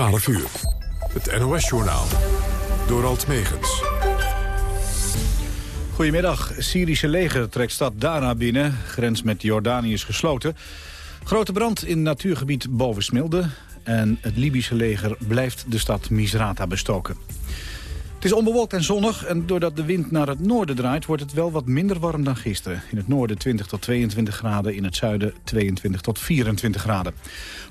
12 uur. Het NOS-journaal. Door Alt Megens. Goedemiddag. Syrische leger trekt stad Dara binnen. Grens met Jordanië is gesloten. Grote brand in natuurgebied boven Smilde. En het Libische leger blijft de stad Misrata bestoken. Het is onbewolkt en zonnig en doordat de wind naar het noorden draait... wordt het wel wat minder warm dan gisteren. In het noorden 20 tot 22 graden, in het zuiden 22 tot 24 graden.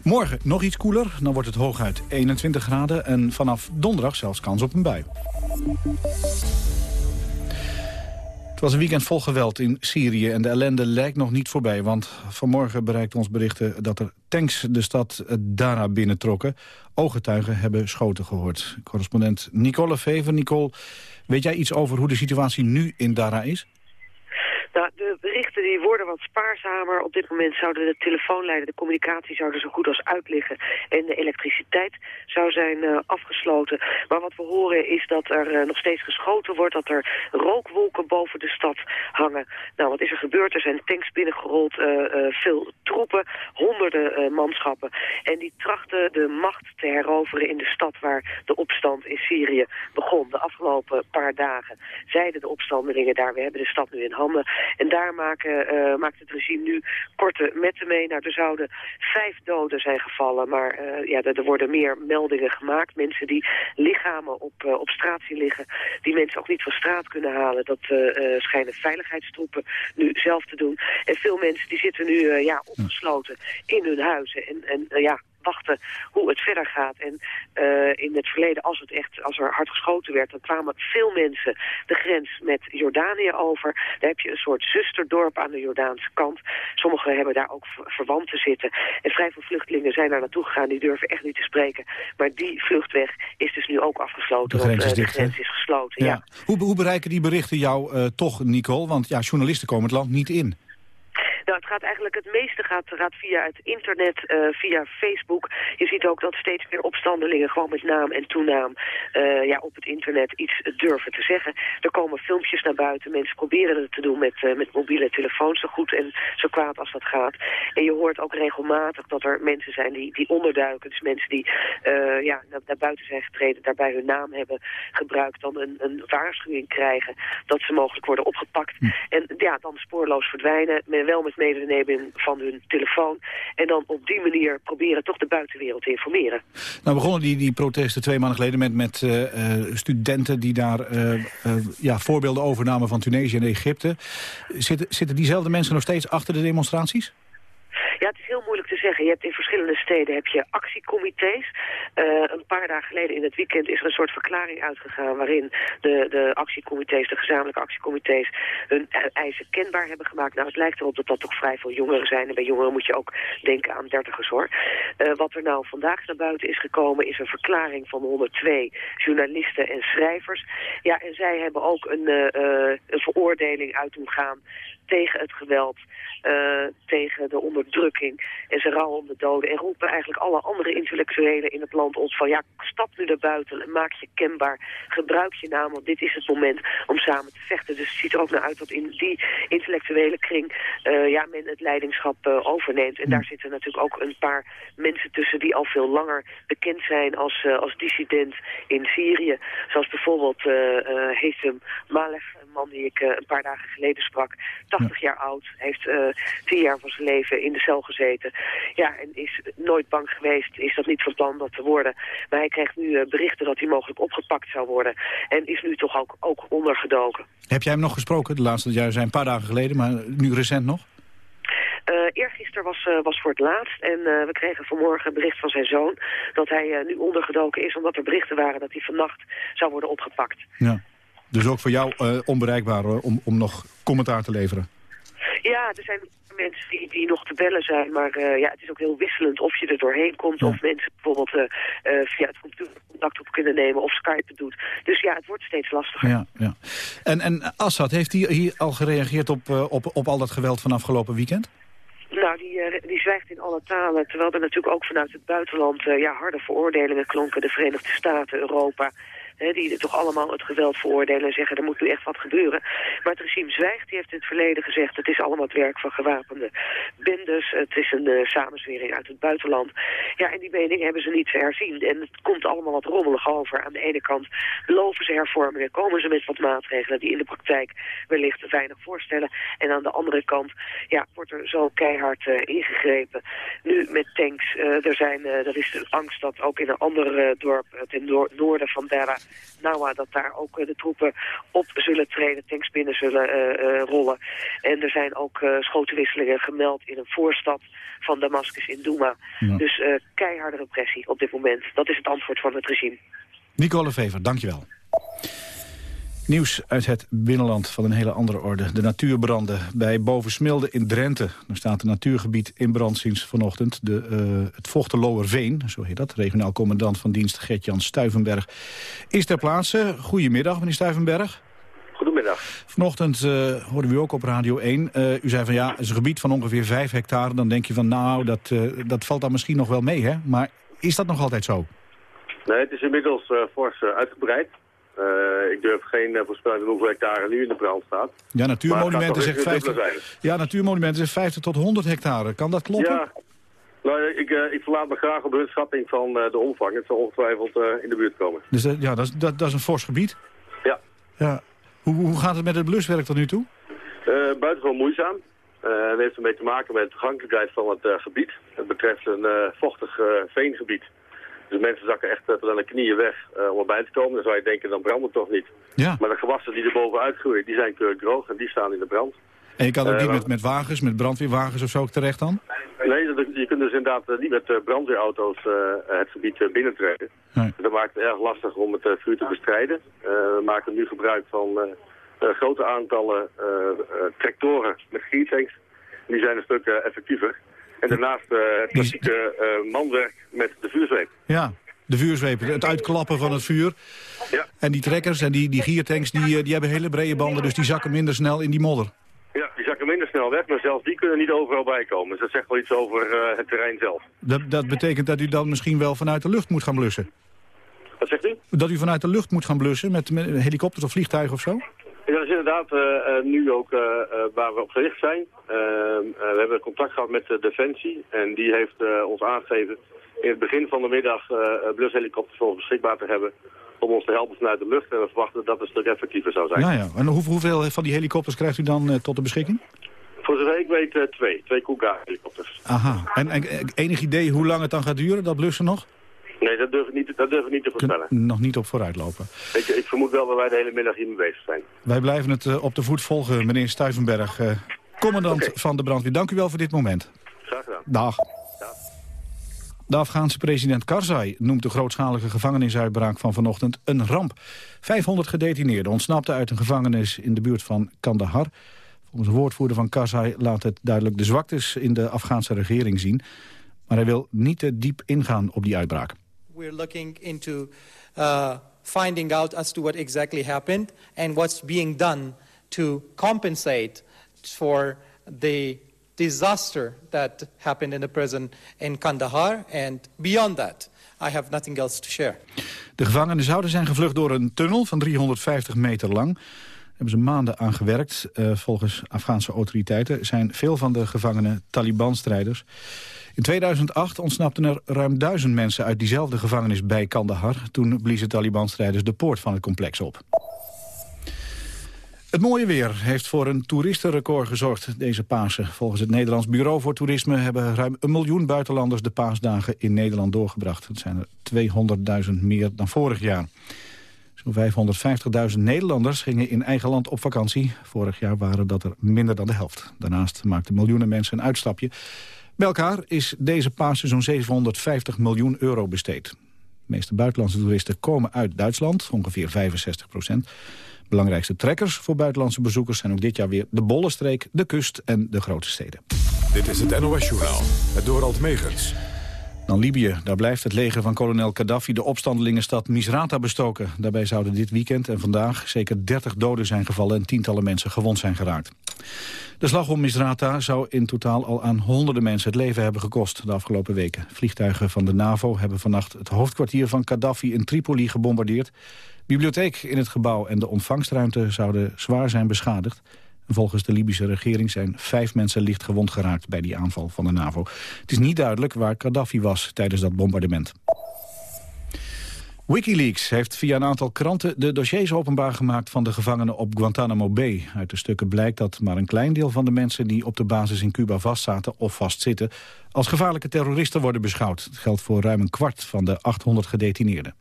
Morgen nog iets koeler, dan wordt het hooguit 21 graden... en vanaf donderdag zelfs kans op een bui. Het was een weekend vol geweld in Syrië en de ellende lijkt nog niet voorbij. Want vanmorgen bereikt ons berichten dat er tanks de stad Dara binnentrokken. Ooggetuigen hebben schoten gehoord. Correspondent Nicole Vever. Nicole, weet jij iets over hoe de situatie nu in Dara is? Nou, de die worden wat spaarzamer. Op dit moment zouden de telefoonlijnen, de communicatie zouden zo goed als uitliggen. En de elektriciteit zou zijn uh, afgesloten. Maar wat we horen is dat er uh, nog steeds geschoten wordt. Dat er rookwolken boven de stad hangen. Nou, wat is er gebeurd? Er zijn tanks binnengerold. Uh, veel troepen, honderden manschappen. En die trachten de macht te heroveren in de stad waar de opstand in Syrië begon. De afgelopen paar dagen zeiden de opstandelingen daar, we hebben de stad nu in handen. En daar maken, uh, maakt het regime nu korte metten mee. Nou, er zouden vijf doden zijn gevallen, maar uh, ja, er, worden meer meldingen gemaakt. Mensen die lichamen op, op straat zien liggen, die mensen ook niet van straat kunnen halen. Dat schijnen veiligheidstroepen nu zelf te doen. En veel mensen die zitten nu ja, opgesloten in hun huizen. En, en ja, wachten hoe het verder gaat. En uh, in het verleden, als, het echt, als er hard geschoten werd, dan kwamen veel mensen de grens met Jordanië over. Daar heb je een soort zusterdorp aan de Jordaanse kant. Sommigen hebben daar ook verwanten zitten. En vrij veel vluchtelingen zijn daar naartoe gegaan, die durven echt niet te spreken. Maar die vluchtweg is dus nu ook afgesloten, de grens, want, uh, de grens is gesloten. Ja. ja. Hoe, hoe bereiken die berichten jou uh, toch, Nicole? Want ja, journalisten komen het land niet in. Nou, het gaat eigenlijk, het meeste gaat, gaat via het internet, uh, via Facebook. Je ziet ook dat steeds meer opstandelingen gewoon met naam en toenaam uh, ja, op het internet iets durven te zeggen. Er komen filmpjes naar buiten. Mensen proberen het te doen met, uh, met mobiele telefoons zo goed en zo kwaad als dat gaat. En je hoort ook regelmatig dat er mensen zijn die, die onderduiken. Dus mensen die ja, naar, naar, buiten zijn getreden, daarbij hun naam hebben gebruikt, dan een, een waarschuwing krijgen dat ze mogelijk worden opgepakt. Hm. En ja, dan spoorloos verdwijnen, maar wel met medenemen van hun telefoon. En dan op die manier proberen toch de buitenwereld te informeren. Nou begonnen die, die protesten twee maanden geleden met, met uh, studenten die daar uh, uh, ja, voorbeelden overnamen van Tunesië en Egypte. Zitten, zitten diezelfde mensen nog steeds achter de demonstraties? Ja, het is heel moeilijk te zeggen. Je hebt in verschillende steden heb je actiecomité's. Uh, een paar dagen geleden in het weekend is er een soort verklaring uitgegaan... waarin de, de actiecomité's, de gezamenlijke actiecomité's... hun eisen kenbaar hebben gemaakt. Nou, het lijkt erop dat dat toch vrij veel jongeren zijn. En bij jongeren moet je ook denken aan dertigers, hoor. Uh, wat er nou vandaag naar buiten is gekomen... is een verklaring van 102 journalisten en schrijvers. Ja, en zij hebben ook een, uh, een veroordeling uit doen gaan tegen het geweld, uh, tegen de onderdrukking. En ze rouwen om de doden en roepen eigenlijk alle andere intellectuelen in het land op van ja, stap nu naar buiten en maak je kenbaar. Gebruik je naam, want dit is het moment om samen te vechten. Dus het ziet er ook naar uit dat in die intellectuele kring uh, ja, men het leidingschap uh, overneemt. En daar zitten natuurlijk ook een paar mensen tussen die al veel langer bekend zijn als, als dissident in Syrië. Zoals bijvoorbeeld Hesem Malef, een man die ik een paar dagen geleden sprak. 80 jaar oud, heeft uh, 10 jaar van zijn leven in de cel gezeten. Ja, en is nooit bang geweest, is dat niet van plan dat te worden. Maar hij krijgt nu uh, berichten dat hij mogelijk opgepakt zou worden. En is nu toch ook, ook ondergedoken. Heb jij hem nog gesproken? De laatste jaren zijn een paar dagen geleden, maar nu recent nog? Uh, eergisteren was, uh, was voor het laatst en uh, we kregen vanmorgen een bericht van zijn zoon... dat hij nu ondergedoken is omdat er berichten waren dat hij vannacht zou worden opgepakt. Ja. Dus ook voor jou uh, onbereikbaar hoor, om, om nog commentaar te leveren? Ja, er zijn mensen die, die nog te bellen zijn, maar uh, ja, het is ook heel wisselend of je er doorheen komt... Ja. of mensen bijvoorbeeld uh, uh, via het computer contact op kunnen nemen of Skype doet. Dus ja, het wordt steeds lastiger. Ja, ja. En, en Assad, heeft hij hier al gereageerd op, op, op al dat geweld van afgelopen weekend? Nou, die, die zwijgt in alle talen. Terwijl er natuurlijk ook vanuit het buitenland ja, harde veroordelingen klonken. De Verenigde Staten, Europa, Die toch allemaal het geweld veroordelen en zeggen er moet nu echt wat gebeuren. Maar het regime zwijgt. Die heeft in het verleden gezegd het is allemaal het werk van gewapende bendes. Het is een uh, samenzwering uit het buitenland. Ja, en die mening hebben ze niet herzien. En het komt allemaal wat rommelig over. Aan de ene kant beloven ze hervormingen, komen ze met wat maatregelen die in de praktijk wellicht weinig voorstellen. En aan de andere kant ja, wordt er zo keihard uh, ingegrepen. Nu met tanks. Uh, er, zijn, er is de angst dat ook in een ander dorp ten noorden van Dara, Nawa, dat daar ook de troepen op zullen treden, tanks binnen zullen rollen. En er zijn ook schotenwisselingen gemeld in een voorstad van Damascus in Douma. Ja. Dus keiharde repressie op dit moment. Dat is het antwoord van het regime. Nicole Vever, dankjewel. Nieuws uit het binnenland van een hele andere orde. De natuurbranden bij Bovensmilde in Drenthe. Er staat een natuurgebied in brand sinds vanochtend. De, uh, het Vochteloerveen, zo heet dat. Regionaal commandant van dienst Gert-Jan Stuivenberg is ter plaatse. Goedemiddag, meneer Stuivenberg. Goedemiddag. Vanochtend uh, hoorden we u ook op Radio 1. Uh, u zei van ja, het is een gebied van ongeveer 5 hectare. Dan denk je van nou, dat, dat valt dan misschien nog wel mee, hè? Maar is dat nog altijd zo? Nee, het is inmiddels fors uitgebreid. Uh, ik durf geen uh, voorspelling hoeveel hectare nu in de brand staat. Ja, Natuurmonumenten zegt 50, ja, Natuurmonumenten zegt 50 tot 100 hectare. Kan dat kloppen? Ja, nou, ik, uh, ik verlaat me graag op hun schatting van de omvang. Het zal ongetwijfeld in de buurt komen. Dus ja, dat is, dat, dat is een fors gebied? Ja. ja. Hoe, hoe gaat het met het bluswerk tot nu toe? buitengewoon moeizaam. het heeft ermee te maken met de toegankelijkheid van het gebied. Het betreft een vochtig veengebied. Dus mensen zakken echt tot aan de knieën weg uh, om erbij te komen. Dan zou je denken, dan brandt het toch niet. Ja. Maar de gewassen die er bovenuit groeien, die zijn keurig droog en die staan in de brand. En je kan ook uh, niet met, met wagens, met brandweerwagens of zo terecht dan? Nee, je kunt dus inderdaad niet met brandweerauto's het gebied binnentreden. Nee. Dat maakt het erg lastig om het vuur te bestrijden. we maken nu gebruik van grote aantallen tractoren met giertanks. Die zijn een stuk effectiever. En daarnaast uh, het klassieke uh, manwerk met de vuurzweep. Ja, de vuurzweep, het uitklappen van het vuur. Ja. En die trekkers en die, die giertanks, die, eh, die hebben hele brede banden, dus die zakken minder snel in die modder. Ja, die zakken minder snel weg, maar zelfs die kunnen niet overal bijkomen. Dus dat zegt wel iets over uh, het terrein zelf. Dat, dat betekent dat u dan misschien wel vanuit de lucht moet gaan blussen? Wat zegt u? Dat u vanuit de lucht moet gaan blussen met, met helikopters of vliegtuigen of zo? Dat is inderdaad uh, nu ook uh, waar we op gericht zijn. Ehm, we hebben contact gehad met de Defensie en die heeft ons aangegeven in het begin van de middag blushelikopters voor beschikbaar te hebben om ons te helpen vanuit de lucht. En we verwachten dat het een stuk effectiever zou zijn. Ja, ja. En hoeveel van die helikopters krijgt u dan tot de beschikking? Voor zover ik weet twee. Twee Cougar-helikopters. Aha. En, en enig idee hoe lang het dan gaat duren, dat blussen nog? Nee, dat durf ik niet, dat durf ik niet te voorspellen. nog niet op vooruitlopen. Ik, ik vermoed wel dat wij de hele middag hiermee bezig zijn. Wij blijven het uh, op de voet volgen, meneer Stuivenberg, uh, commandant okay. van de brandweer. Dank u wel voor dit moment. Graag gedaan. Dag. De Afghaanse president Karzai noemt de grootschalige gevangenisuitbraak van vanochtend een ramp. 500 gedetineerden ontsnapten uit een gevangenis in de buurt van Kandahar. Volgens een woordvoerder van Karzai laat het duidelijk de zwaktes in de Afghaanse regering zien. Maar hij wil niet te diep ingaan op die uitbraak. We're looking into uh, finding out as to what exactly happened and what's being done to compensate for the disaster that happened in the prison in Kandahar and beyond that. I have nothing else to share. De gevangenen zouden zijn gevlucht door een tunnel van 350 meter lang. Daar hebben ze maanden aan gewerkt. Uh, volgens Afghaanse autoriteiten zijn veel van de gevangenen Taliban-strijders. In 2008 ontsnapten er ruim duizend mensen uit diezelfde gevangenis bij Kandahar. Toen bliezen Taliban-strijders de poort van het complex op. Het mooie weer heeft voor een toeristenrecord gezorgd deze Pasen. Volgens het Nederlands Bureau voor Toerisme hebben ruim een miljoen buitenlanders de paasdagen in Nederland doorgebracht. Het zijn er 200.000 meer dan vorig jaar. Zo'n 550.000 Nederlanders gingen in eigen land op vakantie. Vorig jaar waren dat er minder dan de helft. Daarnaast maakten miljoenen mensen een uitstapje bij elkaar is deze Pasen zo'n 750 miljoen euro besteed. De meeste buitenlandse toeristen komen uit Duitsland, ongeveer 65 procent. Belangrijkste trekkers voor buitenlandse bezoekers zijn ook dit jaar weer de Bollenstreek, de kust en de grote steden. Dit is het NOS-journaal, het Dorald Megens. Dan Libië. Daar blijft het leger van kolonel Gaddafi de opstandelingenstad Misrata bestoken. Daarbij zouden dit weekend en vandaag zeker 30 doden zijn gevallen... en tientallen mensen gewond zijn geraakt. De slag om Misrata zou in totaal al aan honderden mensen het leven hebben gekost de afgelopen weken. Vliegtuigen van de NAVO hebben vannacht het hoofdkwartier van Gaddafi in Tripoli gebombardeerd. Bibliotheek in het gebouw en de ontvangstruimte zouden zwaar zijn beschadigd. Volgens de Libische regering zijn vijf mensen licht gewond geraakt bij die aanval van de NAVO. Het is niet duidelijk waar Gaddafi was tijdens dat bombardement. Wikileaks heeft via een aantal kranten de dossiers openbaar gemaakt van de gevangenen op Guantanamo Bay. Uit de stukken blijkt dat maar een klein deel van de mensen die op de basis in Cuba vastzaten of vastzitten als gevaarlijke terroristen worden beschouwd. Het geldt voor ruim een kwart van de 800 gedetineerden.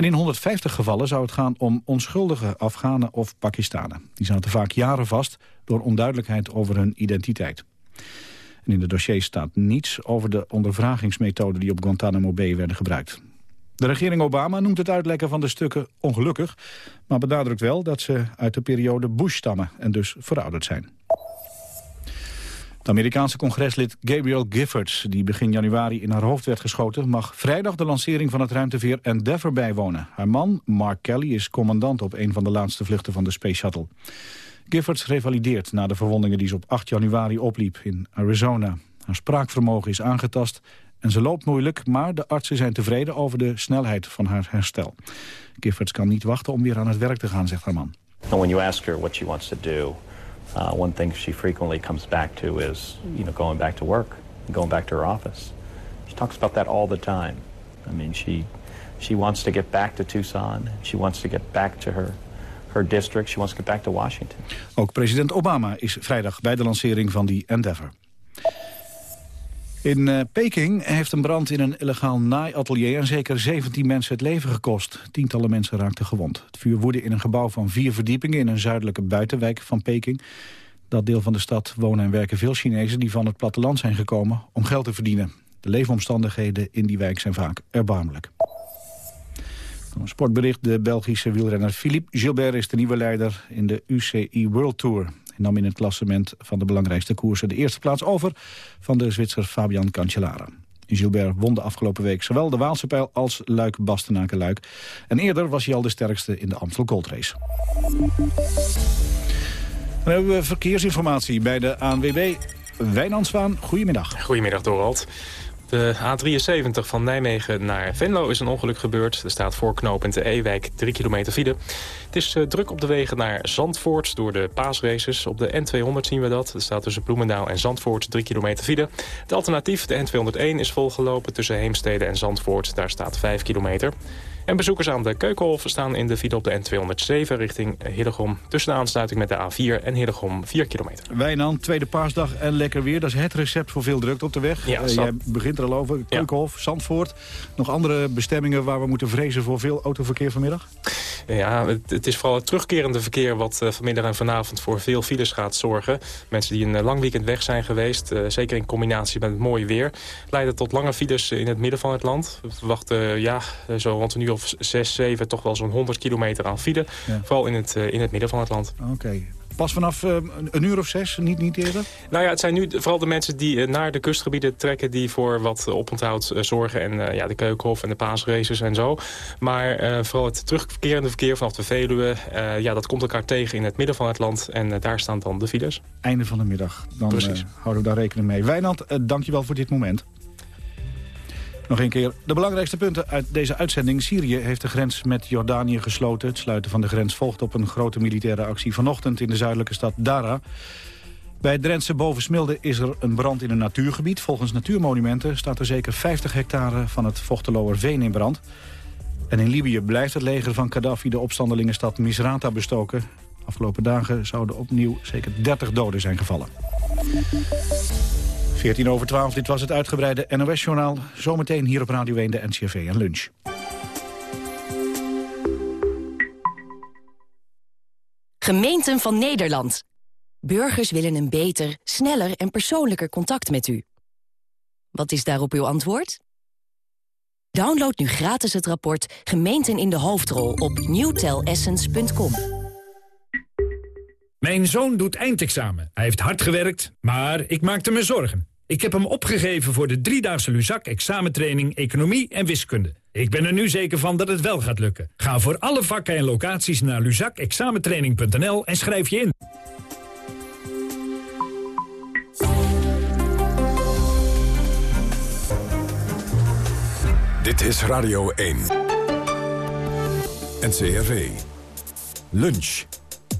En in 150 gevallen zou het gaan om onschuldige Afghanen of Pakistanen. Die zaten vaak jaren vast door onduidelijkheid over hun identiteit. En in de dossier staat niets over de ondervragingsmethoden die op Guantanamo Bay werden gebruikt. De regering Obama noemt het uitlekken van de stukken ongelukkig... maar benadrukt wel dat ze uit de periode Bush stammen en dus verouderd zijn. Het Amerikaanse congreslid Gabriel Giffords, die begin januari in haar hoofd werd geschoten, mag vrijdag de lancering van het ruimteveer Endeavour bijwonen. Haar man, Mark Kelly, is commandant op een van de laatste vluchten van de Space Shuttle. Giffords revalideert na de verwondingen die ze op 8 januari opliep in Arizona. Haar spraakvermogen is aangetast en ze loopt moeilijk, maar de artsen zijn tevreden over de snelheid van haar herstel. Giffords kan niet wachten om weer aan het werk te gaan, zegt haar man. Uh, one thing she frequently comes back to is, you know, going back to work, going back to her office. She talks about that all the time. I mean, she she wants to get back to Tucson. She wants to get back to her her district. She wants to get back to Washington. Ook president Obama is vrijdag bij de lancering van die Endeavour. In uh, Peking heeft een brand in een illegaal naaiatelier... en zeker 17 mensen het leven gekost. Tientallen mensen raakten gewond. Het vuur woedde in een gebouw van vier verdiepingen... in een zuidelijke buitenwijk van Peking. Dat deel van de stad wonen en werken veel Chinezen... die van het platteland zijn gekomen om geld te verdienen. De leefomstandigheden in die wijk zijn vaak erbarmelijk. Een sportbericht. De Belgische wielrenner Philippe Gilbert is de nieuwe leider in de UCI World Tour nam in het klassement van de belangrijkste koersen de eerste plaats over van de Zwitser Fabian Cancellara. Gilbert won de afgelopen week zowel de Waalse pijl als Luik-Bastenaken-Luik. En eerder was hij al de sterkste in de Amstel Gold Race. Dan hebben we verkeersinformatie bij de ANWB. Wijnandswaan, goedemiddag. Goedemiddag, Dorald. De A73 van Nijmegen naar Venlo is een ongeluk gebeurd. Er staat voor knooppunt de Ewijk 3 kilometer file. Het is uh, druk op de wegen naar Zandvoort door de paasraces. Op de N200 zien we dat. Er staat tussen Bloemendaal en Zandvoort 3 kilometer file. Het alternatief, de N201, is volgelopen tussen Heemstede en Zandvoort. Daar staat 5 kilometer. En bezoekers aan de Keukenhof staan in de file op de N207 richting Hillegom. Tussen de aansluiting met de A4 en Hillegom 4 kilometer. Wijnand, tweede paasdag en lekker weer. Dat is het recept voor veel drukte op de weg. Ja, uh, jij begint er al over. Keukenhof, Zandvoort. Nog andere bestemmingen waar we moeten vrezen voor veel autoverkeer vanmiddag? Ja, het, het is vooral het terugkerende verkeer wat uh, vanmiddag en vanavond voor veel files gaat zorgen. Mensen die een uh, lang weekend weg zijn geweest, zeker in combinatie met het mooie weer, leiden tot lange files in het midden van het land. We verwachten ja, zo rond een uur of 6, 7 toch wel zo'n 100 kilometer aan file. Ja. Vooral in het, in het midden van het land. Oké. Pas vanaf uh, een uur of zes, niet, niet eerder? Nou ja, het zijn nu vooral de mensen die uh, naar de kustgebieden trekken... die voor wat oponthoud uh, zorgen. En ja, de Keukenhof en de paasraces en zo. Maar vooral het terugkerende verkeer vanaf de Veluwe... ja, dat komt elkaar tegen in het midden van het land. En daar staan dan de files. Einde van de middag. Dan Precies. houden we daar rekening mee. Wijnand, dankjewel voor dit moment. Nog een keer de belangrijkste punten uit deze uitzending. Syrië heeft de grens met Jordanië gesloten. Het sluiten van de grens volgt op een grote militaire actie vanochtend in de zuidelijke stad Dara. Bij het Drentse Bovensmilde is er een brand in een natuurgebied. Volgens natuurmonumenten staat er zeker 50 hectare van het Vochteloerveen in brand. En in Libië blijft het leger van Gaddafi de opstandelingenstad Misrata bestoken. Afgelopen dagen zouden opnieuw zeker 30 doden zijn gevallen. 14 over 12, dit was het uitgebreide NOS-journaal. Zometeen hier op Radio 1 de NCRV en lunch. Gemeenten van Nederland. Burgers willen een beter, sneller en persoonlijker contact met u. Wat is daarop uw antwoord? Download nu gratis het rapport Gemeenten in de Hoofdrol op newtelessence.com. Mijn zoon doet eindexamen. Hij heeft hard gewerkt, maar ik maakte me zorgen. Ik heb hem opgegeven voor de driedaagse Luzak examentraining Economie en Wiskunde. Ik ben er nu zeker van dat het wel gaat lukken. Ga voor alle vakken en locaties naar luzakexamentraining.nl en schrijf je in. Dit is Radio 1. NCRV. Lunch.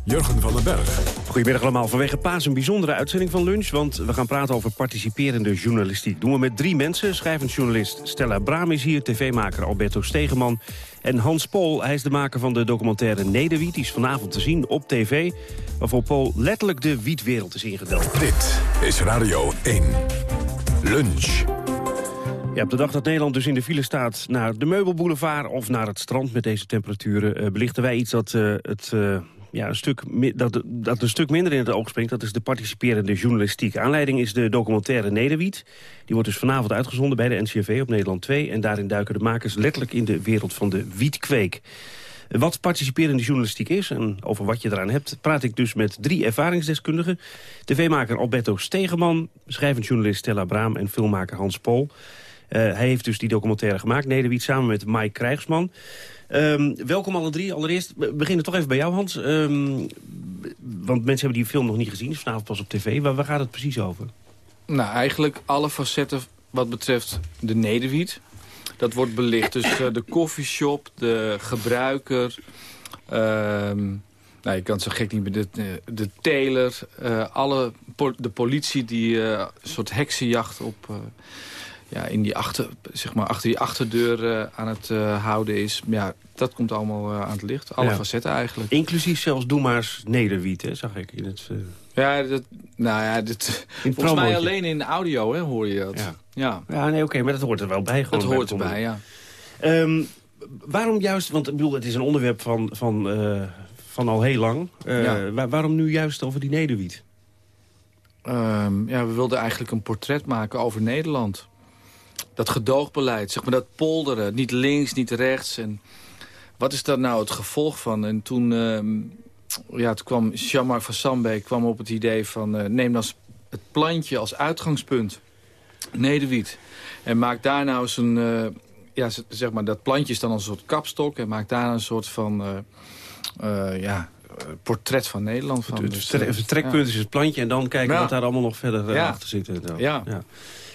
Jurgen van den Berg. Goedemiddag allemaal. Vanwege Paas een bijzondere uitzending van Lunch... want we gaan praten over participerende journalistiek. Doen we met drie mensen. Schrijvend journalist Stella Braam is hier... tv-maker Alberto Stegeman en Hans Pol. Hij is de maker van de documentaire Nederwiet. Die is vanavond te zien op tv... waarvoor Pol letterlijk de wietwereld is ingedeld. Dit is Radio 1. Lunch. Ja, op de dag dat Nederland dus in de file staat naar de Meubelboulevard... of naar het strand met deze temperaturen... Uh, belichten wij iets dat uh, het... Uh, ja, een stuk, dat, dat een stuk minder in het oog springt. Dat is de participerende journalistiek. Aanleiding is de documentaire Nederwiet. Die wordt dus vanavond uitgezonden bij de NCRV op Nederland 2. En daarin duiken de makers letterlijk in de wereld van de wietkweek. Wat participerende journalistiek is en over wat je eraan hebt... praat ik dus met drie ervaringsdeskundigen. TV-maker Alberto Stegeman, schrijvend journalist Stella Braam... en filmmaker Hans Pol. Uh, hij heeft dus die documentaire gemaakt, Nederwiet, samen met Mike Krijgsman. Um, welkom alle drie. Allereerst we beginnen toch even bij jou, Hans. Um, want mensen hebben die film nog niet gezien, vanavond pas op tv. Waar, waar gaat het precies over? Nou, eigenlijk alle facetten wat betreft de Nederwiet. Dat wordt belicht. Dus uh, de koffieshop, de gebruiker... Um, nou, je kan zo gek niet de, de teler, uh, alle de politie die uh, een soort heksenjacht op ja, in die achter, zeg maar, achter die achterdeur uh, aan het uh, houden is. Ja, dat komt allemaal uh, aan het licht. Alle ja. facetten eigenlijk. Inclusief zelfs Doe maar Nederwiet, hè, zag ik in het... Ja, dat, nou ja, dit, volgens mij alleen in audio hè, hoor je dat. Ja, ja. ja nee, oké, okay, maar dat hoort er wel bij. Gewoon dat hoort erbij, ja. Um, waarom juist, want ik bedoel, het is een onderwerp van, van, van al heel lang. Ja. Waar, waarom nu juist over die Nederwiet? Um, ja, we wilden eigenlijk een portret maken over Nederland dat gedoogbeleid, zeg maar dat polderen, niet links, niet rechts. En wat is daar nou het gevolg van? En toen, uh, ja, toen kwam Jean-Marc van Sambeek kwam op het idee van... Uh, neem dan het plantje als uitgangspunt, Nederwiet. En maak daar nou eens een... Uh, ja, zeg maar, dat plantje is dan als een soort kapstok... en maak daar een soort van... ja, portret van Nederland. Van. Dus, dus het trekpunt ja. is het plantje en dan kijken ja. wat daar allemaal nog verder ja. achter zit. Ja. ja.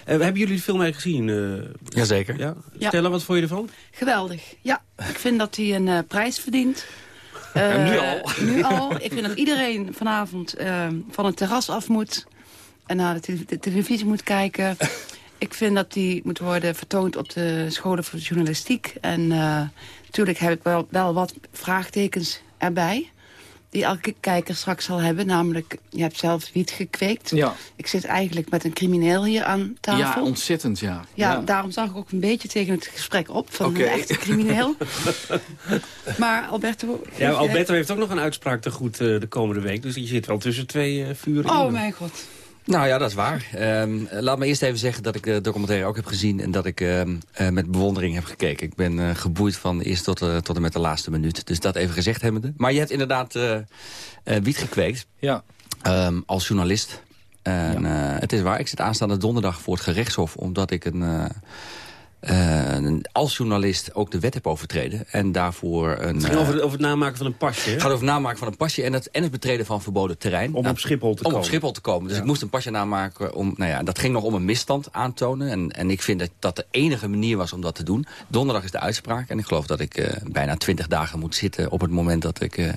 Uh, hebben jullie de film eigenlijk gezien? Uh, Jazeker. Ja? Stella, wat vond je ervan? Geweldig. Ja, ik vind dat hij een uh, prijs verdient. nu al? nu al. Ik vind dat iedereen vanavond van het terras af moet... en naar de, te de televisie moet kijken. ik vind dat die moet worden vertoond op de scholen voor journalistiek. En natuurlijk heb ik wel, wel wat vraagtekens erbij die elke kijker straks zal hebben. Namelijk, je hebt zelf wiet gekweekt. Ja. Ik zit eigenlijk met een crimineel hier aan tafel. Ja, ontzettend, ja. Ja, ja. daarom zag ik ook een beetje tegen het gesprek op van okay. een echte crimineel. maar Alberto... Ja, Alberto heeft ook nog een uitspraak te goed uh, de komende week. Dus je zit wel tussen twee uh, vuren. Oh, mijn god. Nou ja, dat is waar. Um, laat me eerst even zeggen dat ik de documentaire ook heb gezien... en dat ik um, uh, met bewondering heb gekeken. Ik ben uh, geboeid van eerst tot, uh, tot en met de laatste minuut. Dus dat even gezegd hebbende. Maar je hebt inderdaad wiet gekweekt. Ja. Um, als journalist. En, ja. het is waar, ik zit aanstaande donderdag voor het gerechtshof... omdat ik een uh, als journalist ook de wet heb overtreden. En daarvoor een... Het ging over, over het namaken van een pasje, Het gaat over het namaken van een pasje en het, en het betreden van verboden terrein. Om nou, op Schiphol te om komen. op Schiphol te komen. Dus ja. ik moest een pasje namaken. Om, nou ja, dat ging nog om een misstand aantonen. En, en ik vind dat dat de enige manier was om dat te doen. Donderdag is de uitspraak. En ik geloof dat ik uh, bijna twintig dagen moet zitten op het moment dat ik... Uh,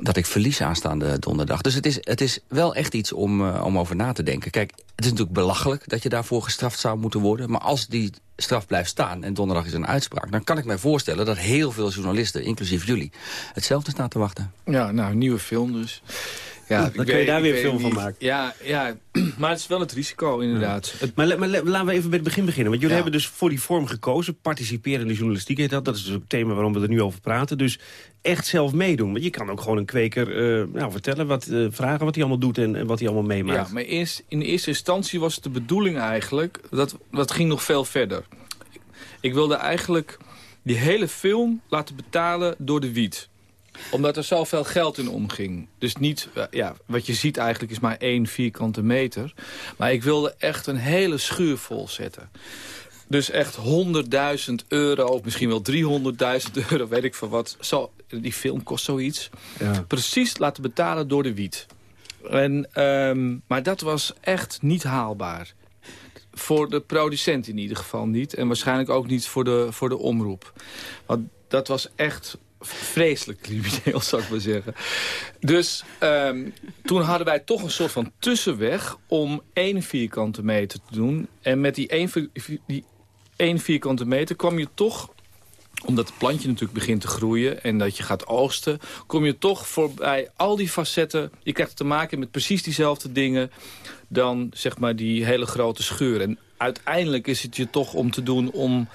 dat ik verlies aanstaande donderdag. Dus het is, het is wel echt iets om, uh, om over na te denken. Kijk, het is natuurlijk belachelijk dat je daarvoor gestraft zou moeten worden. Maar als die straf blijft staan en donderdag is een uitspraak... dan kan ik mij voorstellen dat heel veel journalisten, inclusief jullie... hetzelfde staan te wachten. Ja, nou, nieuwe film dus. Ja, dan kun je daar weer een film van maken. Ja, ja, maar het is wel het risico inderdaad. Ja. Maar, maar, laten we even bij het begin beginnen. Want jullie ja. hebben dus voor die vorm gekozen. Participerende journalistiek heet dat. Dat is dus ook het thema waarom we er nu over praten. Dus echt zelf meedoen. Want je kan ook gewoon een kweker uh, nou, vertellen, wat, uh, vragen wat hij allemaal doet en, en, wat hij allemaal meemaakt. Ja, maar eerst, in eerste instantie was het de bedoeling eigenlijk, dat, dat ging nog veel verder. Ik wilde eigenlijk die hele film laten betalen door de wiet. Omdat er zoveel geld in omging. Dus niet, eh, ja, wat je ziet eigenlijk is maar één vierkante meter. Maar ik wilde echt een hele schuur vol zetten. Dus echt 100.000 euro, of misschien wel 300.000 euro, weet ik van wat. Zo, die film kost zoiets. Ja. Precies laten betalen door de wiet. En, um, maar dat was echt niet haalbaar. Voor de producent in ieder geval niet. En waarschijnlijk ook niet voor de, voor de omroep. Want dat was echt vreselijk crimineel, zou ik maar zeggen. Dus um, toen hadden wij toch een soort van tussenweg om één vierkante meter te doen. En met die één, die één vierkante meter kwam je toch omdat het plantje natuurlijk begint te groeien en dat je gaat oogsten... kom je toch voorbij al die facetten... je krijgt te maken met precies diezelfde dingen... dan zeg maar die hele grote scheur. En uiteindelijk is het je toch om te doen om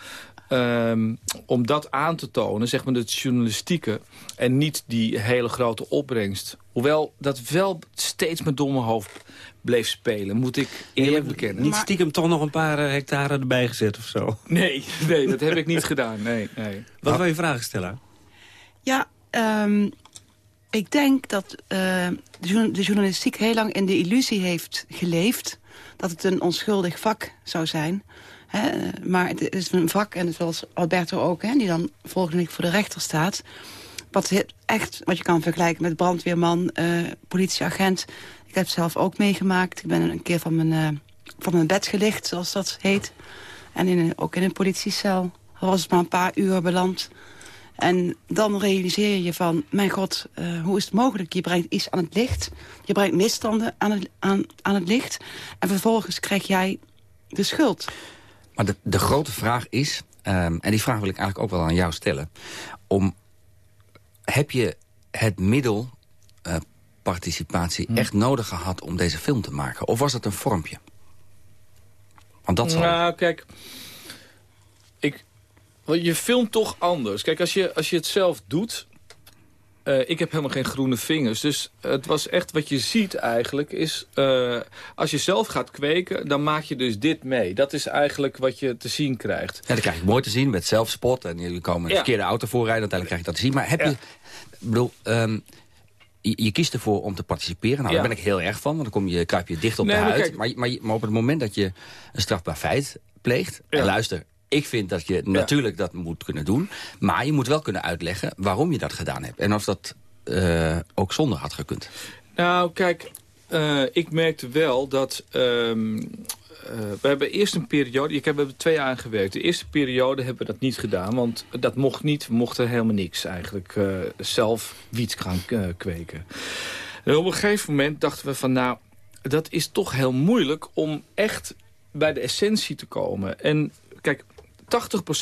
Um, om dat aan te tonen, zeg maar het journalistieke... en niet die hele grote opbrengst. Hoewel dat wel steeds met domme hoofd bleef spelen, moet ik eerlijk bekennen. Niet stiekem toch nog een paar uh, hectare erbij gezet of zo? Nee, nee dat heb ik niet gedaan. Nee, nee. Wat wil je vragen stellen? Ja, um, ik denk dat uh, de journalistiek heel lang in de illusie heeft geleefd... dat het een onschuldig vak zou zijn... Maar het is een vak, en zoals Alberto ook, hè, die dan volgende week voor de rechter staat. Wat echt, wat je kan vergelijken met brandweerman, uh, politieagent. Ik heb het zelf ook meegemaakt. Ik ben een keer van mijn, uh, van mijn bed gelicht, zoals dat heet. En in ook in een politiecel. Was het maar een paar uur beland. En dan realiseer je van, mijn god, uh, hoe is het mogelijk? Je brengt iets aan het licht. Je brengt misstanden aan het, aan, aan het licht. En vervolgens krijg jij de schuld. Maar de, de grote vraag is, um, en die vraag wil ik eigenlijk ook wel aan jou stellen... om heb je het middel uh, participatie hm. echt nodig gehad om deze film te maken? Of was het een vormpje? Want dat zal... Nou, kijk... Ik, je filmt toch anders. Kijk, als je, als je het zelf doet... Uh, ik heb helemaal geen groene vingers. Dus het was echt wat je ziet eigenlijk is... Uh, als je zelf gaat kweken, dan maak je dus dit mee. Dat is eigenlijk wat je te zien krijgt. Ja, dat krijg je mooi te zien met zelfspot. En je komen een ja. verkeerde auto voorrijden. Uiteindelijk krijg je dat te zien. Maar heb je... Ik bedoel, um, je, je, kiest ervoor om te participeren. Nou, ja. daar ben ik heel erg van. Want dan kom je, kruip je dicht op nee, de huid. Maar, maar, maar, op het moment dat je een strafbaar feit pleegt... En luister, ik vind dat je natuurlijk dat moet kunnen doen. Maar je moet wel kunnen uitleggen waarom je dat gedaan hebt. En of dat uh, ook zonder had gekund. Nou, kijk, uh, ik merkte wel dat... Um, uh, we hebben eerst een periode... Ik heb er twee jaar aan gewerkt. De eerste periode hebben we dat niet gedaan. Want dat mocht niet. We mochten helemaal niks eigenlijk. zelf wiet gaan kweken. En op een gegeven moment dachten we van... nou, dat is toch heel moeilijk om echt bij de essentie te komen. En kijk,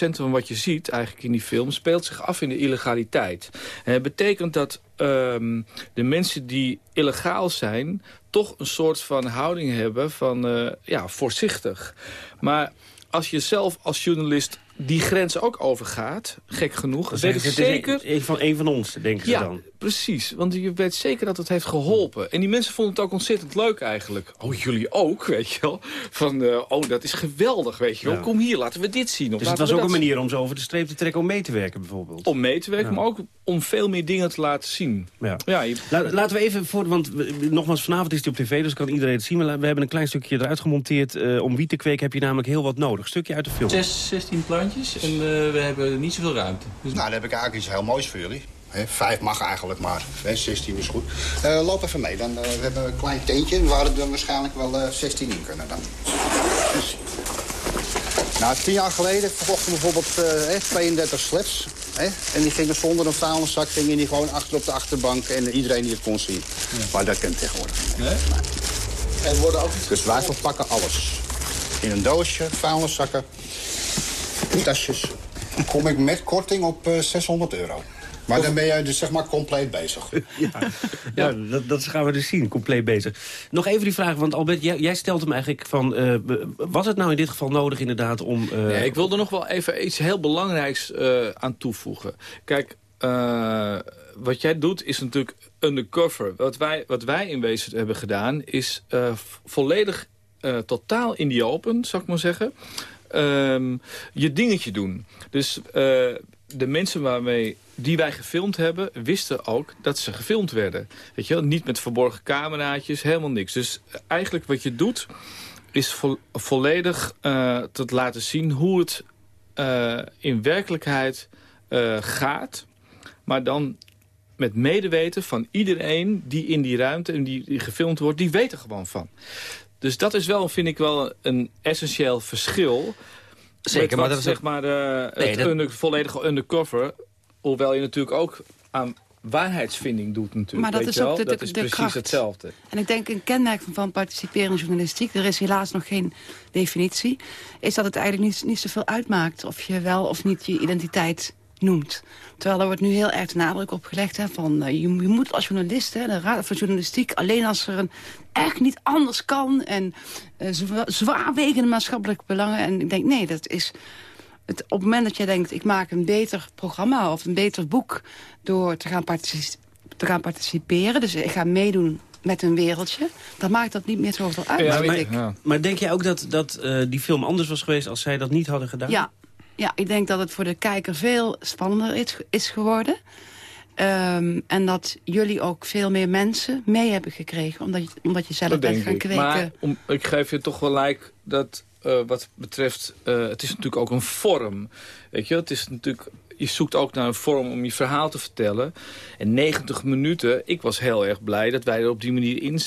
80% van wat je ziet eigenlijk in die film speelt zich af in de illegaliteit. En het betekent dat um, de mensen die illegaal zijn... toch een soort van houding hebben van uh, ja, voorzichtig. Maar als je zelf als journalist die grens ook overgaat, gek genoeg, weet ik zeker... Een van, een van ons, denken ze ja, dan. precies. Want je weet zeker dat het heeft geholpen. En die mensen vonden het ook ontzettend leuk eigenlijk. Oh, jullie ook, weet je wel. Van, uh, oh, dat is geweldig, weet je wel. Ja. Kom hier, laten we dit zien. Of dus het was ook een manier om zo over de streep te trekken om mee te werken bijvoorbeeld? Om mee te werken, ja. maar ook om veel meer dingen te laten zien. Ja. Ja, je... La, laten we even, voor, want nogmaals, vanavond is die op tv, dus kan iedereen het zien. Maar we hebben een klein stukje eruit gemonteerd. Uh, om wiet te kweken heb je namelijk heel wat nodig. Stukje uit de film. 6, 16 en uh, we hebben niet zoveel ruimte. Dus... Nou, dan heb ik eigenlijk iets heel moois voor jullie. He, vijf mag eigenlijk maar. He, 16 is goed. Uh, loop even mee. Dan, uh, we hebben een klein teentje. We hadden er waarschijnlijk wel uh, 16 in kunnen dan. Dus. Nou, tien jaar geleden verkochten we bijvoorbeeld uh, 32 sleds. Hè? En die gingen zonder een vuilniszak gingen die gewoon achter op de achterbank en iedereen die het kon zien. Ja. Maar dat kent tegenwoordig niet. Nee? En worden ook... Dus wij verpakken alles. In een doosje, vuilniszakken, tasjes. Dan kom ik met korting op uh, 600 euro. Maar dan ben je dus zeg maar compleet bezig. ja, ja dat, dat, gaan we dus zien, compleet bezig. Nog even die vraag, want Albert, jij, jij stelt hem eigenlijk van... Uh, was het nou in dit geval nodig inderdaad om... Uh... Nee, ik wilde nog wel even iets heel belangrijks uh, aan toevoegen. Kijk, wat jij doet is natuurlijk undercover. Wat wij, wat wij in wezen hebben gedaan is volledig totaal in die open, zou ik maar zeggen... Um, je dingetje doen. Dus de mensen waarmee, die wij gefilmd hebben... wisten ook dat ze gefilmd werden. Weet je wel? Niet met verborgen cameraatjes, helemaal niks. Dus eigenlijk wat je doet, is volledig uh, te laten zien... hoe het uh, in werkelijkheid gaat. Maar dan met medeweten van iedereen die in die ruimte... en die, die gefilmd wordt, die weten gewoon van. Dus dat is wel, vind ik wel, een essentieel verschil... Zeker, maar dat is zeg maar uh, nee, het dat... volledige undercover. Hoewel je natuurlijk ook aan waarheidsvinding doet natuurlijk. Maar dat weet is ook de, dat is de precies kracht. hetzelfde. En ik denk een kenmerk van participerende journalistiek... er is helaas nog geen definitie... is dat het eigenlijk niet, niet zoveel uitmaakt... of je wel of niet je identiteit noemt. Terwijl er wordt nu heel erg de nadruk op gelegd... Hè, van, uh, je, je, moet als journalist, hè, de Raad van Journalistiek... alleen als er een echt niet anders kan... en uh, zwaarwegende maatschappelijke belangen. En ik denk, nee, dat is... Het, op het moment dat jij denkt, ik maak een beter programma... of een beter boek door te gaan, te gaan participeren... dus ik ga meedoen met een wereldje, dan maakt dat niet meer zoveel uit, ja, maar, maar, ik. maar denk jij ook dat, dat uh, die film anders was geweest... als zij dat niet hadden gedaan? Ja, ja, ik denk dat het voor de kijker veel spannender is, is geworden. Um, en dat jullie ook veel meer mensen mee hebben gekregen. Omdat je, omdat je zelf dat bent gaan ik. kweken. Maar om, ik geef je toch gelijk dat uh, wat betreft... Uh, het is natuurlijk ook een vorm. Weet je, het is natuurlijk... Je zoekt ook naar een vorm om je verhaal te vertellen. En 90 minuten, ik was heel erg blij dat wij er op die manier in,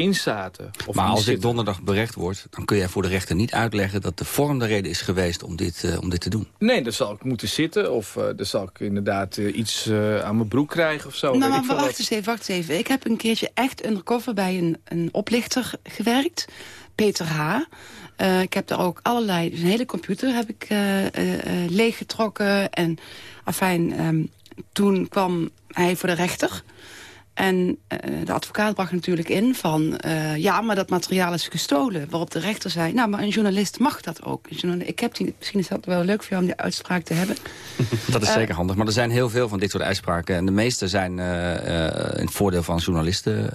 in zaten. Of maar als ik donderdag berecht word, dan kun jij voor de rechter niet uitleggen... dat de vorm de reden is geweest om dit, uh, om dit te doen. Nee, dan zal ik moeten zitten of uh, dan zal ik inderdaad uh, iets aan mijn broek krijgen of zo. Nou, maar, maar wacht eens even, wacht eens even. Ik heb een keertje echt undercover bij een, een oplichter gewerkt. Peter H. ik heb daar ook allerlei, dus een hele computer heb ik leeggetrokken. En afijn, um, toen kwam hij voor de rechter... En uh, de advocaat bracht natuurlijk in van... Uh, ja, maar dat materiaal is gestolen. Waarop de rechter zei, nou, maar een journalist mag dat ook. Ik heb die, misschien is dat wel leuk voor jou om die uitspraak te hebben. dat is uh, zeker handig. Maar er zijn heel veel van dit soort uitspraken. En de meeste zijn in het voordeel van journalisten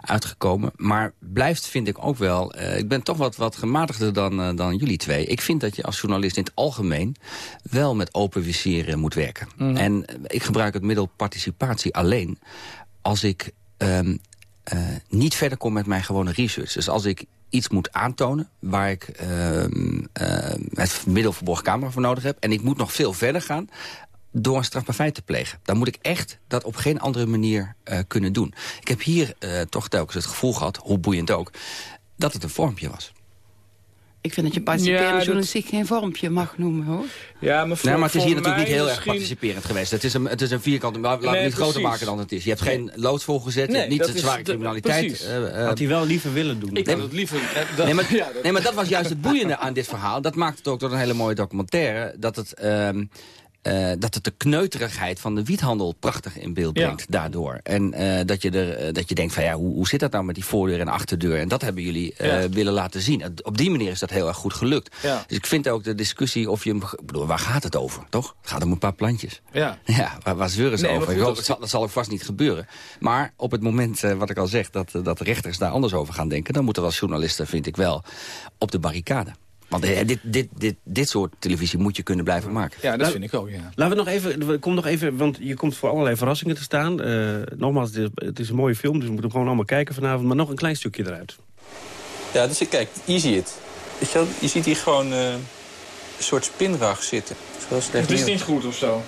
uitgekomen. Maar blijft, vind ik ook wel... ik ben toch wat, wat gematigder dan, dan jullie twee. Ik vind dat je als journalist in het algemeen... wel met open visieren moet werken. Mm. En ik gebruik het middel participatie alleen als ik um, uh, niet verder kom met mijn gewone research. Dus als ik iets moet aantonen waar ik uh, uh, het middel verborgen camera voor nodig heb... en ik moet nog veel verder gaan door een strafbaar feit te plegen. Dan moet ik echt dat op geen andere manier uh, kunnen doen. Ik heb hier toch telkens het gevoel gehad, hoe boeiend ook... dat het een vormpje was. Ik vind dat je participerende ja, journalistiek geen vormpje mag noemen, hoor. Ja, maar, nee, maar het is hier natuurlijk niet heel misschien... erg participerend geweest. Het is een, het is een vierkant, maar laten we nee, het niet groter maken dan het is. Je hebt geen loods volgezet, nee, je hebt niet de zware criminaliteit. Uh, uh, had hij wel liever willen doen. Ik had het liever... Uh, dat, nee, maar, ja, dat... nee, maar dat was juist het boeiende aan dit verhaal. Dat maakt het ook tot een hele mooie documentaire. Dat het... Uh, uh, dat het de kneuterigheid van de wiethandel prachtig in beeld brengt ja. daardoor. En uh, dat, je er, uh, dat je denkt van ja, hoe, hoe zit dat nou met die voordeur en achterdeur? En dat hebben jullie ja. willen laten zien. Op die manier is dat heel erg goed gelukt. Ja. Dus ik vind ook de discussie of je hem... Bedoel, waar gaat het over, toch? Het gaat om een paar plantjes. Ja. Ja, waar, waar zeuren ze nee, over? Goed, dat, zal, dat zal ook vast niet gebeuren. Maar op het moment, wat ik al zeg, dat, dat de rechters daar anders over gaan denken... dan moeten we als journalisten, vind ik wel, op de barricade. Want eh, dit, dit, dit, dit soort televisie moet je kunnen blijven maken. Ja, dat Laat, vind ik ook, ja. Laten we nog even, kom nog even, want je komt voor allerlei verrassingen te staan. Uh, nogmaals, het is, het is, een mooie film, dus we moeten hem gewoon allemaal kijken vanavond. Maar nog een klein stukje eruit. Ja, dus kijk, hier zie je je, ziet hier gewoon uh, een soort spinrag zitten. Het is niet goed of zo?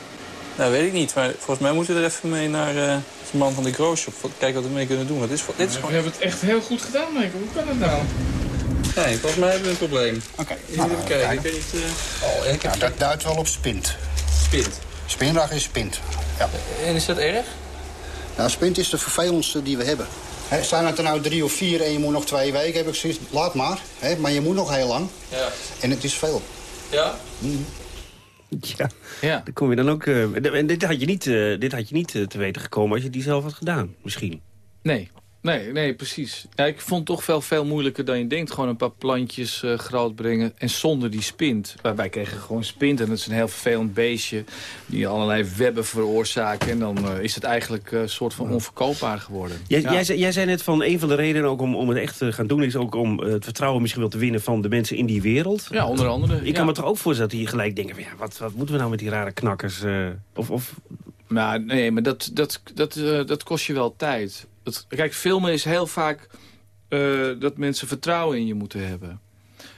Nou, weet ik niet. Maar volgens mij moeten we er even mee naar uh, de man van de grootshop. Kijken wat we mee kunnen doen. Dit is, dit is gewoon... We hebben het echt heel goed gedaan, Michael. Hoe kan het nou? Nee, volgens mij hebben we een probleem. Oké. Okay. Nou, even kijken. Ik weet niet... Uh... Oh, ik heb... nou, dat duidt wel op spint. Spint? Spinrag is spint, ja. En is dat erg? Nou, spint is de vervelendste die we hebben. He, zijn het er nou drie of vier en je moet nog twee weken, heb ik zoiets, laat maar. He, maar je moet nog heel lang. Ja. En het is veel. Ja? Mm. Ja, ja. Dan kom je dan ook... Uh, en dit had je niet, uh, dit had je niet uh, te weten gekomen als je die zelf had gedaan, misschien. Nee. Nee, nee, precies. Ja, ik vond het toch wel veel moeilijker dan je denkt. Gewoon een paar plantjes uh, groot brengen en zonder die spint. Wij kregen gewoon spint en dat is een heel vervelend beestje... die allerlei webben veroorzaken. En dan uh, is het eigenlijk een uh, soort van onverkoopbaar geworden. Jij, ja. jij, zei, jij, zei, net van een van de redenen ook om, om het echt te gaan doen... is ook om het vertrouwen misschien wel te winnen van de mensen in die wereld. Ja, onder andere. Ik kan me toch ook voorstellen dat die gelijk denken... Van, ja, wat, wat moeten we nou met die rare knakkers? of, of... Nou, nee, maar dat, dat, dat, dat kost je wel tijd het, kijk, filmen is heel vaak uh, dat mensen vertrouwen in je moeten hebben.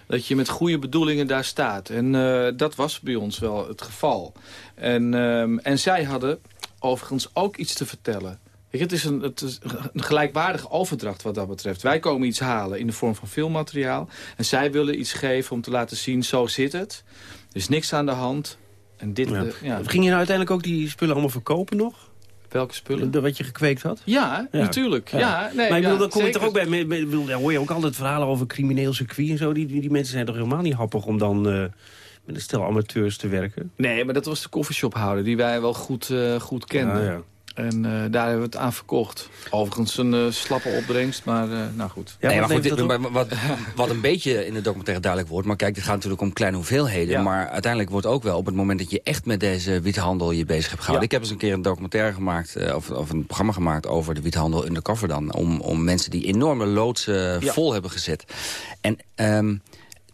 Dat je met goede bedoelingen daar staat. En uh, dat was bij ons wel het geval. En, uh, en zij hadden overigens ook iets te vertellen. Kijk, het is, een, het is een gelijkwaardige overdracht wat dat betreft. Wij komen iets halen in de vorm van filmmateriaal. En zij willen iets geven om te laten zien, zo zit het. Er is niks aan de hand. En dit, ja. Ja. Ging je nou uiteindelijk ook die spullen allemaal verkopen nog? Welke spullen? De, wat je gekweekt had? Ja, ja. natuurlijk. Ja. ja. nee, maar ik bedoel, dan kom je toch ook bij... Met, bedoel, dan hoor je ook altijd verhalen over crimineel circuit en zo. Die, die, die mensen zijn toch helemaal niet happig om dan... Uh, met een stel amateurs te werken? Nee, maar dat was de koffieshophouder die wij wel goed, uh, goed kenden. Ja. En uh, daar hebben we het aan verkocht. Overigens een uh, slappe opbrengst, maar uh, nou goed. Ja, nee, maar goed dit, maar wat, wat een beetje in de documentaire duidelijk wordt... maar kijk, dit gaat natuurlijk om kleine hoeveelheden... Ja. maar uiteindelijk wordt ook wel op het moment dat je echt met deze wiethandel je bezig hebt gehouden... Ja. Ik heb eens een keer een documentaire gemaakt, of, of, een programma gemaakt... over de wiethandel undercover dan. Om, om mensen die enorme loodsen vol hebben gezet. En... Um,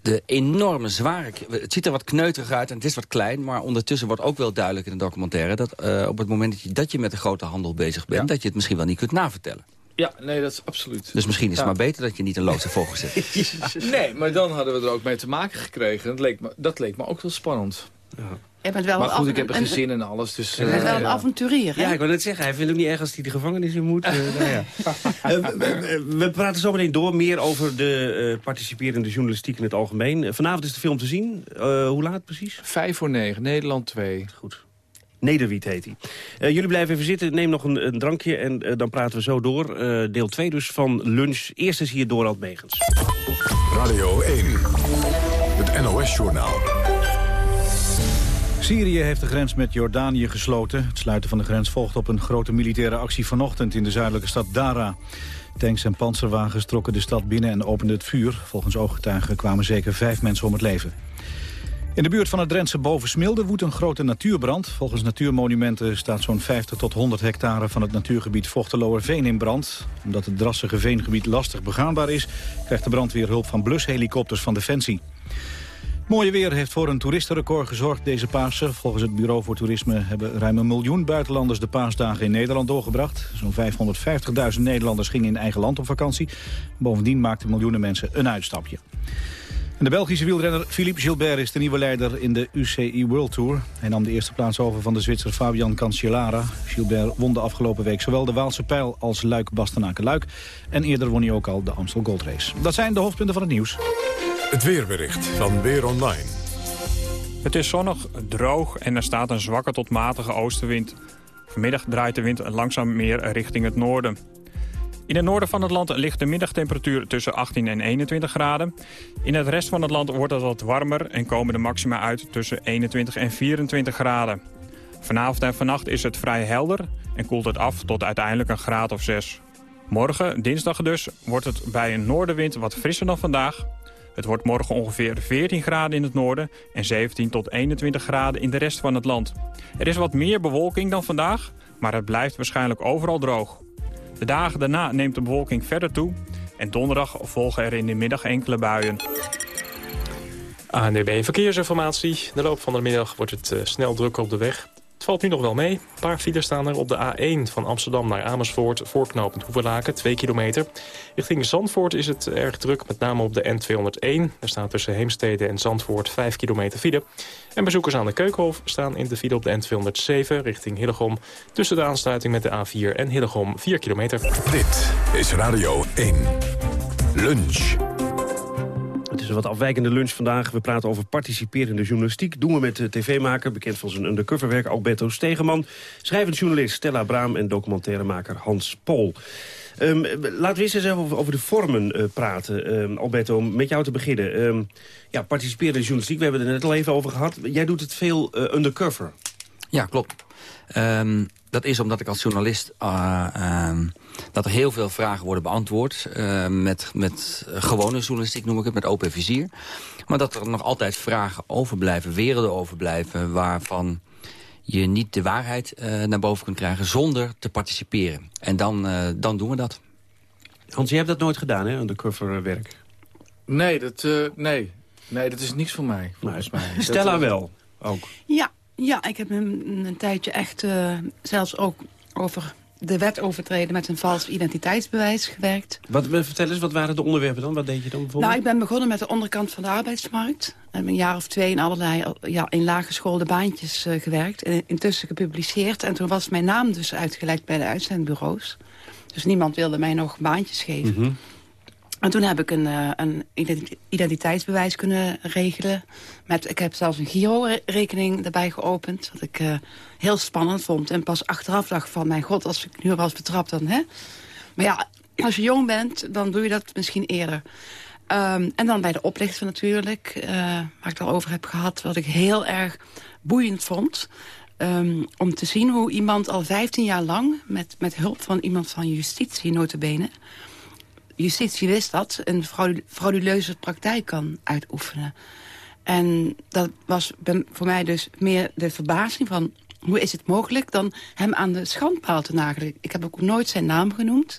de enorme zware... Het ziet er wat kneuterig uit en het is wat klein... maar ondertussen wordt ook wel duidelijk in de documentaire... dat uh, op het moment dat je, dat je met de grote handel bezig bent... Ja. dat je het misschien wel niet kunt navertellen. Ja, nee, dat is absoluut. Dus misschien is het ja. maar beter dat je niet een loodse vogel zet. nee, maar dan hadden we er ook mee te maken gekregen. Dat leek me, dat leek me ook wel spannend. Ja. Je bent wel maar goed, ik heb een gezin en alles. Dus, je bent uh, wel een avonturier, hè? Ja, ik wil net zeggen. Hij vindt ook niet erg als hij de gevangenis in moet. Uh, nou ja. uh, we, we, praten zo meteen door meer over de participerende journalistiek in het algemeen. vanavond is de film te zien. hoe laat precies? Vijf voor negen, Nederland 2. Goed. Nederwiet heet hij. Uh, jullie blijven even zitten, neem nog een, een drankje en uh, dan praten we zo door. Uh, deel 2 dus van lunch. Eerst is hier Dorald Megens. Radio 1, het NOS-journaal. Syrië heeft de grens met Jordanië gesloten. Het sluiten van de grens volgt op een grote militaire actie vanochtend in de zuidelijke stad Dara. Tanks en panzerwagens trokken de stad binnen en openden het vuur. Volgens ooggetuigen kwamen zeker vijf mensen om het leven. In de buurt van het Drentse Bovensmilde woedt een grote natuurbrand. Volgens natuurmonumenten staat zo'n 50 tot 100 hectare van het natuurgebied Vochteloerveen in brand. Omdat het drassige veengebied lastig begaanbaar is, krijgt de brandweer hulp van blushelikopters van Defensie. Mooie weer heeft voor een toeristenrecord gezorgd deze Pasen. Volgens het Bureau voor Toerisme hebben ruim een miljoen buitenlanders de paasdagen in Nederland doorgebracht. Zo'n 550.000 Nederlanders gingen in eigen land op vakantie. Bovendien maakten miljoenen mensen een uitstapje. En de Belgische wielrenner Philippe Gilbert is de nieuwe leider in de UCI World Tour. Hij nam de eerste plaats over van de Zwitser Fabian Cancellara. Gilbert won de afgelopen week zowel de Waalse Pijl als Luik-Bastenaken-Luik. En eerder won hij ook al de Amstel Gold Race. Dat zijn de hoofdpunten van het nieuws. Het weerbericht van Weer Online. Het is zonnig, droog en er staat een zwakke tot matige oostenwind. Vanmiddag draait de wind langzaam meer richting het noorden. In het noorden van het land ligt de middagtemperatuur tussen 18 en 21 graden. In het rest van het land wordt het wat warmer en komen de maxima uit tussen 21 en 24 graden. Vanavond en vannacht is het vrij helder en koelt het af tot uiteindelijk een graad of 6. Morgen, dinsdag dus, wordt het bij een noordenwind wat frisser dan vandaag. Het wordt morgen ongeveer 14 graden in het noorden en 17 tot 21 graden in de rest van het land. Er is wat meer bewolking dan vandaag, maar het blijft waarschijnlijk overal droog. De dagen daarna neemt de bewolking verder toe en donderdag volgen er in de middag enkele buien. ANDB Verkeersinformatie. De loop van de middag wordt het uh, snel drukker op de weg. Het valt nu nog wel mee. Een paar files staan er op de A1 van Amsterdam naar Amersfoort... voorknopend Hoevelaken, 2 kilometer. Richting Zandvoort is het erg druk, met name op de N201. Er staat tussen Heemstede en Zandvoort 5 kilometer file. En bezoekers aan de Keukenhof staan in de file op de N207 richting Hillegom... tussen de aansluiting met de A4 en Hillegom 4 kilometer. Dit is Radio 1. Lunch. Het is een wat afwijkende lunch vandaag. We praten over participerende journalistiek. Doen we met de tv-maker, bekend van zijn undercoverwerk Alberto Stegeman... schrijvend journalist Stella Braam en documentairemaker Hans Pol. Um, laten we eens eens over, over de vormen uh, praten. Um, Alberto, met jou te beginnen. Um, ja, participerende journalistiek, we hebben het er net al even over gehad. Jij doet het veel uh, undercover. Ja, klopt. Um, dat is omdat ik als journalist... Uh, uh, dat er heel veel vragen worden beantwoord... Uh, met, met gewone journalistiek noem ik het, met open vizier. Maar dat er nog altijd vragen overblijven, werelden overblijven... waarvan je niet de waarheid uh, naar boven kunt krijgen zonder te participeren. En dan, uh, dan doen we dat. Hans, je hebt dat nooit gedaan, hè, undercover werk? Nee, dat, uh, nee. nee, dat is niks voor mij, volgens mij. Stella dat, wel, ook? Ja, ja ik heb een, een tijdje echt zelfs ook over de wet overtreden met een vals identiteitsbewijs gewerkt. Wat, vertel eens, wat waren de onderwerpen dan? Wat deed je dan bijvoorbeeld? Nou, ik ben begonnen met de onderkant van de arbeidsmarkt. Ik heb een jaar of twee in allerlei ja, in laaggeschoolde baantjes uh, gewerkt. En intussen gepubliceerd. En toen was mijn naam dus uitgelekt bij de uitzendbureaus. Dus niemand wilde mij nog baantjes geven. Mm -hmm. En toen heb ik een, uh, een identiteitsbewijs kunnen regelen. Met, ik heb zelfs een Giro-rekening erbij geopend. Wat ik uh, heel spannend vond. En pas achteraf dacht van, mijn god, als ik nu was betrapt dan... Hè? Maar ja, als je jong bent, dan doe je dat misschien eerder. Um, en dan bij de oplichter natuurlijk, uh, waar ik het al over heb gehad... wat ik heel erg boeiend vond... Um, om te zien hoe iemand al 15 jaar lang... met, met hulp van iemand van justitie, notabene justitie wist dat, een frauduleuze praktijk kan uitoefenen. En dat was voor mij dus meer de verbazing van... hoe is het mogelijk dan hem aan de schandpaal te nagelen. Ik heb ook nooit zijn naam genoemd.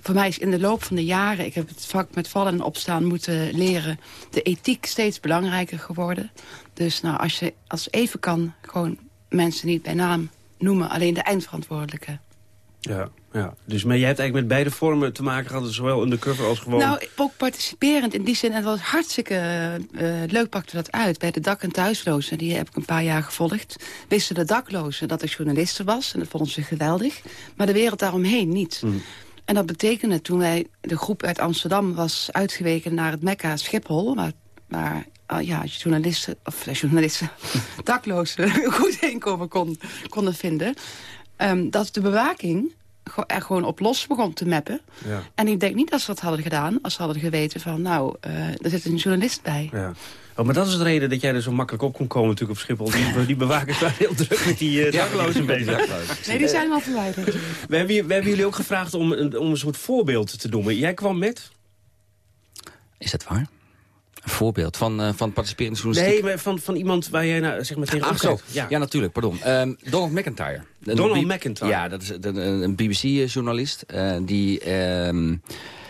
Voor mij is in de loop van de jaren... ik heb het vak met vallen en opstaan moeten leren... de ethiek steeds belangrijker geworden. Dus nou, als je als even kan gewoon mensen niet bij naam noemen... alleen de eindverantwoordelijke. Ja, ja. Dus, maar jij hebt eigenlijk met beide vormen te maken gehad, zowel undercover als gewoon... Nou, ook participerend in die zin. En het was hartstikke uh, leuk pakte dat uit. Bij de dak- en thuislozen, die heb ik een paar jaar gevolgd. Wisten de daklozen dat ik journaliste was. En dat vonden ze geweldig. Maar de wereld daaromheen niet. Mm. En dat betekende toen wij, de groep uit Amsterdam was uitgeweken naar het Mekka Schiphol... waar, waar uh, ja, journalisten, of uh, journalisten, daklozen goed inkomen kon, konden vinden... Um, dat de bewaking er gewoon op los begon te mappen. Ja. En ik denk niet dat ze dat hadden gedaan als ze hadden geweten van... nou, uh, er zit een journalist bij. Ja. Oh, maar dat is de reden dat jij er zo makkelijk op kon komen natuurlijk op Schiphol. Die, die bewakers waren heel druk met die uh, daklozen bezig. Nee, die zijn wel verwijderd. We hebben, we hebben jullie ook gevraagd om, om een soort voorbeeld te noemen. Jij kwam met... Is dat waar? Voorbeeld van, uh, van participerende journalistiek? Nee, van, van iemand waar jij nou, zeg maar tegen Ach, zo. Ja. ja, natuurlijk, pardon. Um, Donald McIntyre. Donald McIntyre? Ja, dat is een, een BBC-journalist. Uh, die... Um,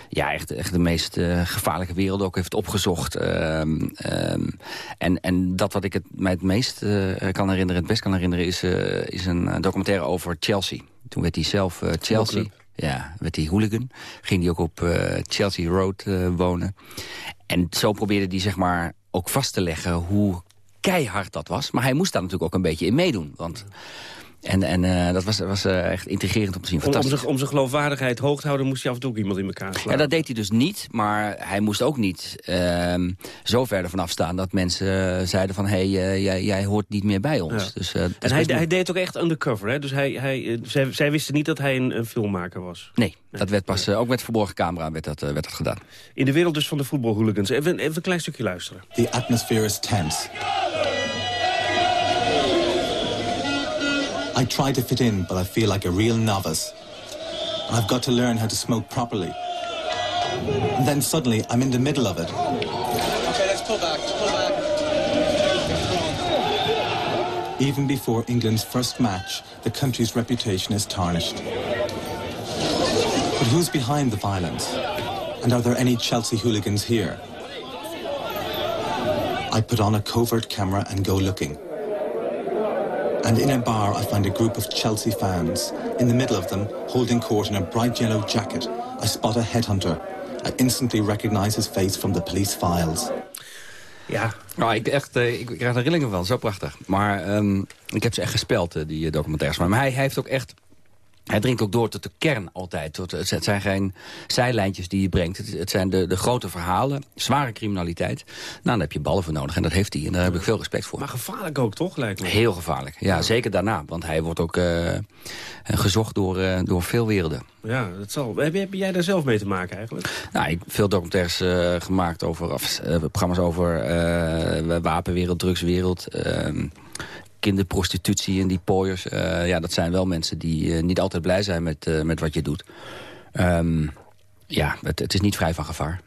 ja, echt, echt de meest uh, gevaarlijke wereld ook heeft opgezocht. Um, um, en, en dat wat ik het, mij het meest uh, kan herinneren, het best kan herinneren... is, uh, is een documentaire over Chelsea. Toen werd hij zelf Chelsea... Ja, werd hij hooligan. Ging hij ook op Chelsea Road wonen. En zo probeerde hij zeg maar ook vast te leggen hoe keihard dat was. Maar hij moest daar natuurlijk ook een beetje in meedoen. Want... En, en uh, dat was, was uh, echt intrigerend om te zien. Om, om, zijn, om zijn geloofwaardigheid hoog te houden moest hij af en toe ook iemand in elkaar slaan. Ja, dat deed hij dus niet. Maar hij moest ook niet uh, zo ver ervan afstaan dat mensen zeiden van... hé, hey, jij, jij hoort niet meer bij ons. Ja. Dus, en hij, hij deed ook echt undercover, hè? Dus hij, hij, zij, zij wisten niet dat hij een, een filmmaker was. Nee, nee. dat werd pas, ook met verborgen camera werd dat, werd dat gedaan. In de wereld dus van de voetbalhooligans. Even, even een klein stukje luisteren. The atmosphere is tense. I try to fit in, but I feel like a real novice. And I've got to learn how to smoke properly. And then suddenly, I'm in the middle of it. Okay, let's pull back, pull back. Even before England's first match, the country's reputation is tarnished. But who's behind the violence? And are there any Chelsea hooligans here? I put on a covert camera and go looking. And in a bar, I find a group of Chelsea fans. In the middle of them, holding court in a bright yellow jacket, I spot a headhunter. I instantly recognize his face from the police files. Ja. Nou, ik, echt, uh, ik krijg er rillingen van, zo prachtig. Maar um, ik heb ze echt gespeld, uh, die documentaires. Maar hij heeft ook echt hij dringt ook door tot de kern altijd. Tot, het zijn geen zijlijntjes die je brengt. Het, zijn de, de grote verhalen, zware criminaliteit. Nou, daar heb je ballen voor nodig en dat heeft hij. En daar heb ik veel respect voor. Maar gevaarlijk ook, toch? Lijkt me. Heel gevaarlijk. Ja, ja. zeker daarna. Want hij wordt ook uh, gezocht door, uh, door veel werelden. Ja, dat zal. Heb, heb, jij daar zelf mee te maken eigenlijk? Nou, ik heb veel documentaires uh, gemaakt over... Of, programma's over wapenwereld, drugswereld... Ehm, kinderprostitutie en die pooiers. ja, dat zijn wel mensen die niet altijd blij zijn met, met wat je doet. Ehm, ja, het, het, is niet vrij van gevaar.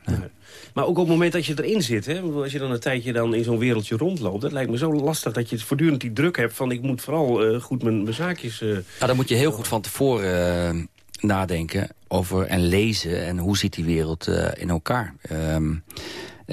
Maar ook op het moment dat je erin zit, hè, als je dan een tijdje dan in zo'n wereldje rondloopt... dat lijkt me zo lastig dat je voortdurend die druk hebt van... ik moet vooral goed mijn, mijn zaakjes... Nou, dan moet je heel goed van tevoren nadenken over en lezen... en hoe ziet die wereld in elkaar. Um,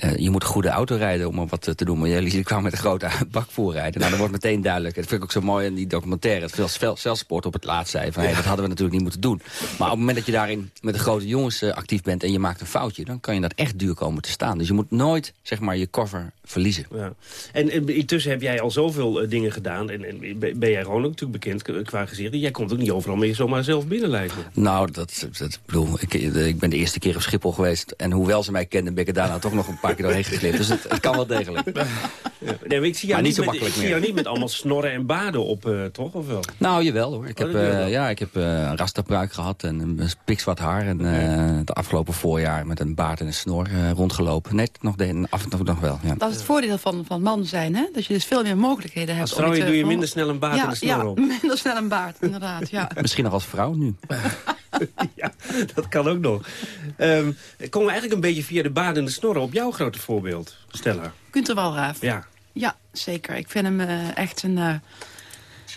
uh, je moet een goede auto rijden om er wat te doen. Maar jullie kwamen met een grote bak voorrijden. Nou, dat wordt meteen duidelijk. Dat vind ik ook zo mooi in die documentaire. Het veel zelfsport op het laatst zei van... Hey, dat hadden we natuurlijk niet moeten doen. Maar op het moment dat je daarin met de grote jongens uh, actief bent... en je maakt een foutje, dan kan je dat echt duur komen te staan. Dus je moet nooit zeg maar, je cover verliezen. Ja. En, en, intussen heb jij al zoveel uh, dingen gedaan. En, en, ben jij gewoon ook natuurlijk bekend qua gezicht. Jij komt ook niet overal meer zomaar zelf binnenlijken. Nou, dat, dat bedoel, ik, ik ben de eerste keer op Schiphol geweest. En hoewel ze mij kenden, ben ik er daarna toch nog een paar keer doorheen geglipt. Dus het, het kan wel degelijk. Ja. Nee, ik zie jou niet, zo met, ik zie jou niet met allemaal snorren en baden op, uh, toch? Of wel? Nou, jawel hoor. Ik oh, heb, uh, ja, ik heb uh, een rastapruik gehad en een pikzwart haar. En het afgelopen voorjaar met een baard en een snor rondgelopen. Nee, nog de, af en toe nog wel. Ja. Dat is het voordeel van, van man zijn, hè? Dat je dus veel meer mogelijkheden hebt. Als vrouw doe je minder snel een baard ja, en een snor ja, op. minder snel een baard, inderdaad. Ja. Misschien nog als vrouw nu. ja, dat kan ook nog. Um, komen we eigenlijk een beetje via de baard en de snorren op jouw grote voorbeeld, Stella? Kunt er wel, Raaf. Ja. Ja, zeker. Ik vind hem uh, echt een, uh,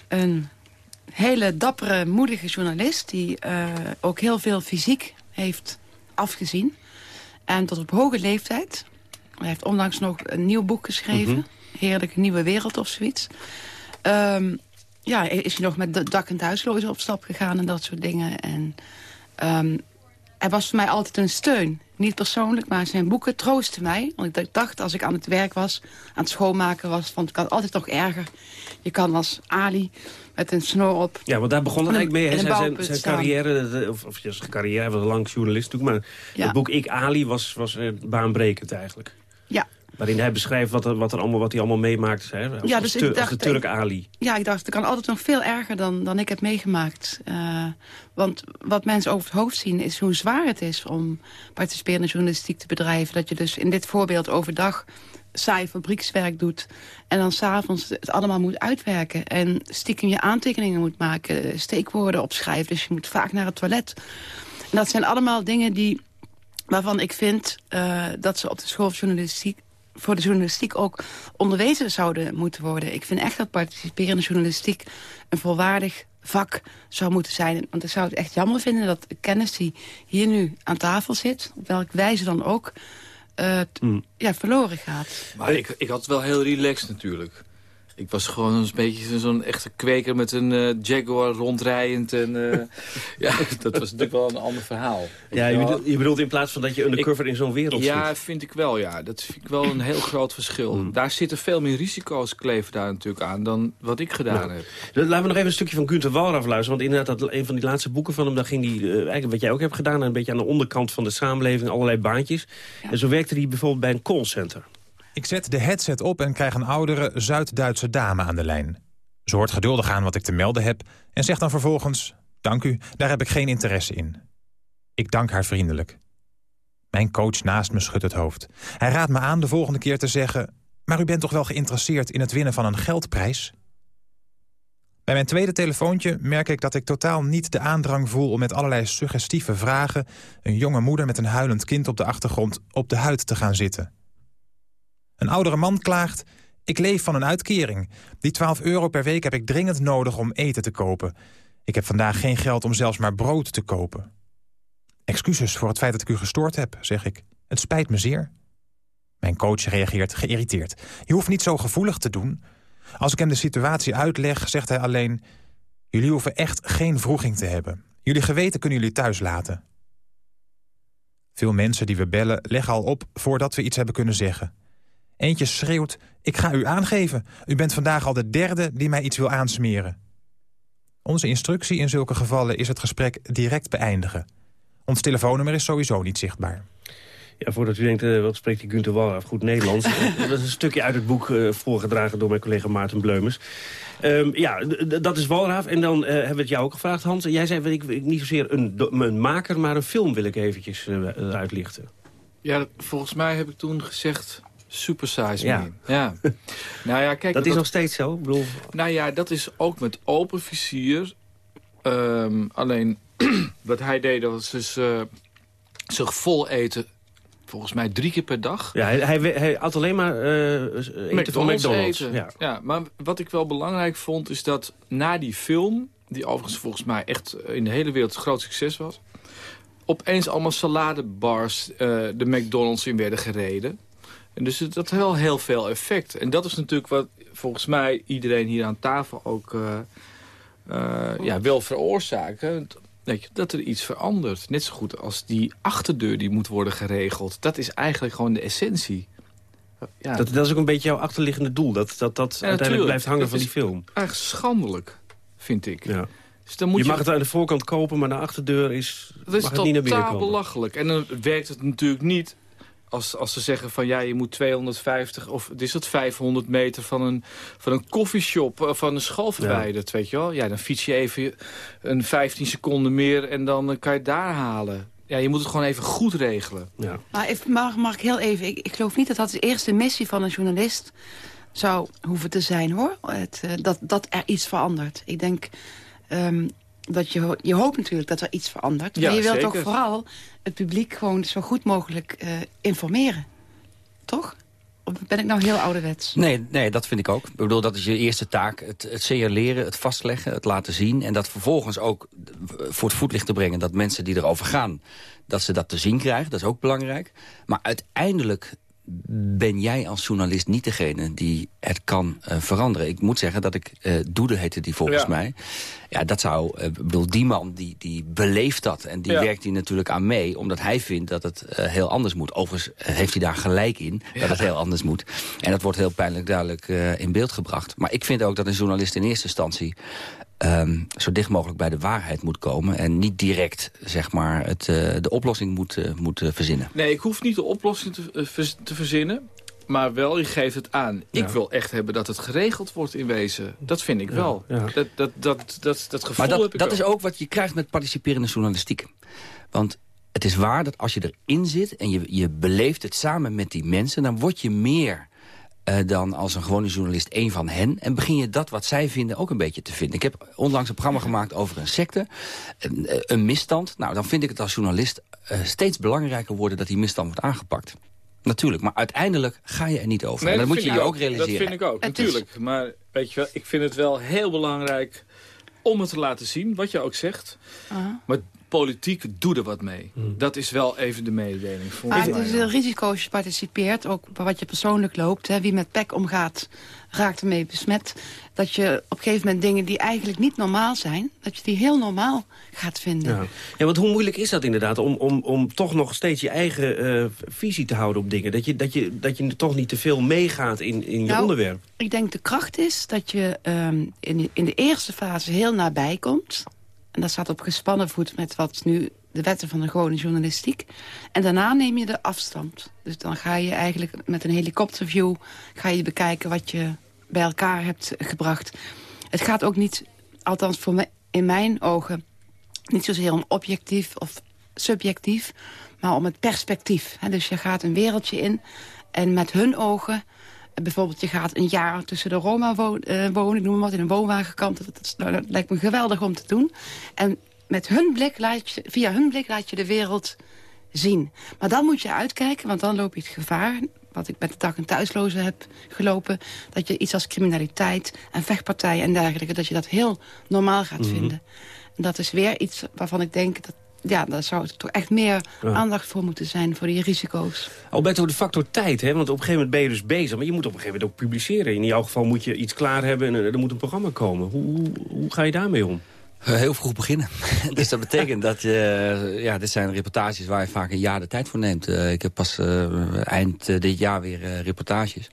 een hele dappere, moedige journalist... die uh, ook heel veel fysiek heeft afgezien. En tot op hoge leeftijd. Hij heeft onlangs nog een nieuw boek geschreven. Mm Heerlijke Nieuwe Wereld of zoiets. Um, ja, is hij nog met dak- en thuislozen op stap gegaan en dat soort dingen. En um, hij was voor mij altijd een steun. Niet persoonlijk, maar zijn boeken troosten mij. Want ik dacht, als ik aan het werk was, aan het schoonmaken was... vond ik het altijd nog erger. Je kan als Ali met een snor op... Ja, want daar begon het eigenlijk mee. Zijn, zijn, zijn carrière, of, of zijn carrière, hij was een lang journalist natuurlijk... maar het boek Ik Ali was, was eh, baanbrekend eigenlijk. Ja, Waarin hij beschrijft wat, er, wat, er allemaal, wat hij allemaal meemaakt. Hè? Als, ja, dus als, ik dacht, de Turk Ali. Ja, ik dacht, het kan altijd nog veel erger dan, dan ik heb meegemaakt. Uh, want wat mensen over het hoofd zien is hoe zwaar het is... om participerende journalistiek te bedrijven. Dat je dus in dit voorbeeld overdag saai fabriekswerk doet... en dan s'avonds het allemaal moet uitwerken... en stiekem je aantekeningen moet maken, steekwoorden opschrijven. Dus je moet vaak naar het toilet. En dat zijn allemaal dingen die waarvan ik vind uh, dat ze op de school van journalistiek voor de journalistiek ook onderwezen zouden moeten worden. Ik vind echt dat participerende journalistiek een volwaardig vak zou moeten zijn. Want ik zou het echt jammer vinden dat de kennis die hier nu aan tafel zit... op welke wijze dan ook, uh, ja, verloren gaat. Maar ik, ik had het wel heel relaxed natuurlijk. Ik was gewoon een beetje zo'n echte kweker met een uh, Jaguar rondrijend. En, uh, ja, dat was natuurlijk wel een ander verhaal. Ja, je bedoelt, je bedoelt, in plaats van dat je undercover in zo'n wereld ja, zit? Ja, vind ik wel, ja. Dat vind ik wel een heel groot verschil. Hmm. Daar zitten veel meer risico's kleven daar natuurlijk aan dan wat ik gedaan heb. Laten we nog even een stukje van Gunther Walraff luisteren. Want inderdaad, dat, een van die laatste boeken van hem... daar ging hij, uh, eigenlijk wat jij ook hebt gedaan... een beetje aan de onderkant van de samenleving, allerlei baantjes. En zo werkte hij bijvoorbeeld bij een callcenter. Ik zet de headset op en krijg een oudere Zuid-Duitse dame aan de lijn. Ze hoort geduldig aan wat ik te melden heb en zegt dan vervolgens... Dank u, daar heb ik geen interesse in. Ik dank haar vriendelijk. Mijn coach naast me schudt het hoofd. Hij raadt me aan de volgende keer te zeggen... maar u bent toch wel geïnteresseerd in het winnen van een geldprijs? Bij mijn tweede telefoontje merk ik dat ik totaal niet de aandrang voel... om met allerlei suggestieve vragen... een jonge moeder met een huilend kind op de achtergrond op de huid te gaan zitten... Een oudere man klaagt... Ik leef van een uitkering. Die 12 euro per week heb ik dringend nodig om eten te kopen. Ik heb vandaag geen geld om zelfs maar brood te kopen. Excuses voor het feit dat ik u gestoord heb, zeg ik. Het spijt me zeer. Mijn coach reageert geïrriteerd. Je hoeft niet zo gevoelig te doen. Als ik hem de situatie uitleg, zegt hij alleen... Jullie hoeven echt geen vroeging te hebben. Jullie geweten kunnen jullie thuis laten. Veel mensen die we bellen leggen al op voordat we iets hebben kunnen zeggen. Eentje schreeuwt, ik ga u aangeven. U bent vandaag al de derde die mij iets wil aansmeren. Onze instructie in zulke gevallen is het gesprek direct beëindigen. Ons telefoonnummer is sowieso niet zichtbaar. Ja, voordat u denkt, uh, wat spreekt die Gunther Walraff goed Nederlands? dat is een stukje uit het boek uh, voorgedragen door mijn collega Maarten Bleumers. Um, ja, dat is Walraaf. En dan uh, hebben we het jou ook gevraagd, Hans. Jij zei, ik, ik, niet zozeer een, een, maker, maar een film wil ik eventjes uitlichten. Ja, volgens mij heb ik toen gezegd Super size Ja. me. Ja. nou ja, kijk, Dat is nog steeds zo? Ik bedoel... Nou ja, dat is ook met open vizier. Ehm, alleen, wat hij deed, dat was dus eh, zich vol eten. Volgens mij drie keer per dag. Ja, hij, hij, hij had alleen maar eh, eten van McDonald's. eten. Ja. Ja. maar wat ik wel belangrijk vond, is dat na die film... die overigens volgens mij echt in de hele wereld een groot succes was... opeens allemaal saladebars de McDonald's in werden gereden. En dus het- dat had wel heel veel effect. En dat is natuurlijk wat volgens mij iedereen hier aan tafel ook eh, ja, wil veroorzaken. Weet je, dat er iets verandert. Net zo goed als die achterdeur die moet worden geregeld. Dat is eigenlijk gewoon de essentie. Ja. Dat, dat is ook een beetje jouw achterliggende doel. Dat dat, dat Ja, uiteindelijk blijft hangen Dat van die film. Eigenlijk schandelijk, vind ik. Ja. Dus dan moet je je, mag het aan de voorkant kopen, maar de achterdeur is, dat is mag het niet naar binnen totaal komen. belachelijk. En dan werkt het natuurlijk niet als, als ze zeggen van ja, je moet 250 of het is dat 500 meter van een, van een koffieshop, eh, van een school verwijderd, weet je wel. Ja, dan fiets je even een 15 seconden meer en dan eh, kan je het daar halen. Ja, je moet het gewoon even goed regelen. Ja. Maar even, mag, mag ik heel even... Ik, ik geloof niet dat dat de eerste missie van een journalist zou hoeven te zijn, hoor. Het, eh, dat, dat er iets verandert. Ik denk ehm, dat je, je hoopt natuurlijk dat er iets verandert. Ja, maar je wilt zeker. toch vooral het publiek gewoon zo goed mogelijk eh, informeren. Toch? Of ben ik nou heel ouderwets? Nee, nee, dat vind ik ook. Ik bedoel, dat is je eerste taak. Het, het signaleren, het vastleggen, het laten zien. En dat vervolgens ook voor het voetlicht te brengen... dat mensen die erover gaan, dat ze dat te zien krijgen. Dat is ook belangrijk. Maar uiteindelijk ben jij als journalist niet degene die het kan eh, veranderen. Ik moet zeggen dat ik... eh Doede heette die volgens Ja. mij. Ja, dat zou... Ik bedoel, die man die, die beleeft dat. En die Ja. werkt hier natuurlijk aan mee. Omdat hij vindt dat het heel anders moet. Overigens heeft hij daar gelijk in. Dat het heel anders moet. En dat wordt heel pijnlijk duidelijk in beeld gebracht. Maar ik vind ook dat een journalist in eerste instantie... ehm, zo dicht mogelijk bij de waarheid moet komen. En niet direct, zeg maar, het, eh, de oplossing moet, eh, moet eh, verzinnen. Nee, ik hoef niet de oplossing te, te verzinnen. Maar wel, je geeft het aan. Ik wil echt hebben dat het geregeld wordt in wezen. Dat vind ik wel. ja. Dat, dat, dat, dat, dat gevoel Maar dat, heb ik dat is ook wat je krijgt met participerende journalistiek. Want het is waar dat als je erin zit en je, je beleeft het samen met die mensen... dan word je meer eh, dan als een gewone journalist één van hen. En begin je dat wat zij vinden ook een beetje te vinden. Ik heb onlangs een programma gemaakt over een secte, een, eh, een misstand. Nou, dan vind ik het als journalist eh, steeds belangrijker worden... dat die misstand wordt aangepakt. Natuurlijk, maar uiteindelijk ga je er niet over. Nee, en dat dat moet je je ook realiseren. Dat vind ik ook, Het is- natuurlijk. Maar weet je wel, ik vind het wel heel belangrijk om het te laten zien, wat je ook zegt. Aha. Maar politiek doe er wat mee. Dat is wel even de mededeling. Voor Maar mij. het is een risico als je participeert, ook wat je persoonlijk loopt. Hè, wie met pek omgaat, raakt ermee besmet. Dat je op een gegeven moment dingen die eigenlijk niet normaal zijn... dat je die heel normaal gaat vinden. Ja. ja, want hoe moeilijk is dat inderdaad om, om, om toch nog steeds je eigen eh, visie te houden op dingen? Dat je, dat je, dat je toch niet te veel meegaat in, in je Nou, onderwerp? Ik denk de kracht is dat je ehm, in, in de eerste fase heel nabij komt. En dat staat op gespannen voet met wat nu de wetten van de gewone journalistiek. En daarna neem je de afstand. Dus dan ga je eigenlijk met een helikopterview... ga je bekijken wat je bij elkaar hebt gebracht. Het gaat ook niet, althans voor mij, in mijn ogen... niet zozeer om objectief of subjectief... maar om het perspectief. Dus je gaat een wereldje in en met hun ogen... Bijvoorbeeld, je gaat een jaar tussen de Roma wo- eh, wonen, ik noem maar wat, in een woonwagenkamp. Dat, dat, nou, dat lijkt me geweldig om te doen. En met hun blik laat je, via hun blik laat je de wereld zien. Maar dan moet je uitkijken, want dan loop je het gevaar... wat ik met de dak- en thuislozen heb gelopen... dat je iets als criminaliteit en vechtpartijen en dergelijke... dat je dat heel normaal gaat Mhm. vinden. En dat is weer iets waarvan ik denk... dat ja, daar zou toch echt meer Ja. aandacht voor moeten zijn... voor die risico's. Alberto, de factor tijd, hè? want op een gegeven moment ben je dus bezig. Maar je moet op een gegeven moment ook publiceren. In jouw geval moet je iets klaar hebben en er er moet een programma komen. Hoe, hoe, hoe ga je daarmee om? Eh, Heel vroeg beginnen. dus dat betekent dat je... eh, Ja, dit zijn reportages waar je vaak een jaar de tijd voor neemt. Eh, ik heb pas eh, eind dit jaar weer eh, reportages.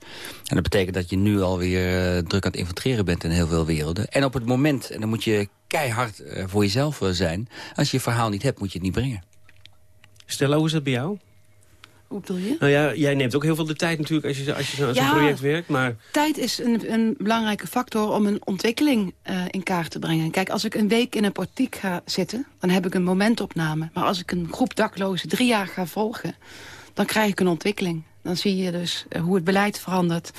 En dat betekent dat je nu alweer uh, druk aan het infiltreren bent in heel veel werelden. En op het moment, en dan moet je keihard uh, voor jezelf uh, zijn... als je je verhaal niet hebt, moet je het niet brengen. Stella, hoe is dat bij jou? Hoe bedoel je? Nou ja, jij neemt ook heel veel de tijd natuurlijk als je, als je aan zo'n Ja. project werkt. Maar Tijd is een, een belangrijke factor om een ontwikkeling uh, in kaart te brengen. Kijk, als ik een week in een portiek ga zitten, dan heb ik een momentopname. Maar als ik een groep daklozen drie jaar ga volgen, dan krijg ik een ontwikkeling. Dan zie je dus eh, hoe het beleid verandert.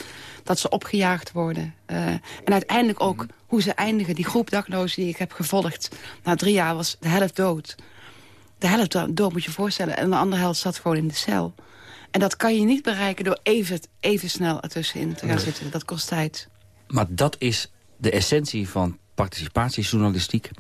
Dat ze opgejaagd worden. Uh, en uiteindelijk ook hoe ze eindigen. Die groep daklozen die ik heb gevolgd. Na drie jaar was de helft dood. De helft dood moet je voorstellen. En de andere helft zat gewoon in de cel. En dat kan je niet bereiken door even, even snel ertussenin te gaan zitten. Dat kost tijd. Maar dat is de essentie van participatiejournalistiek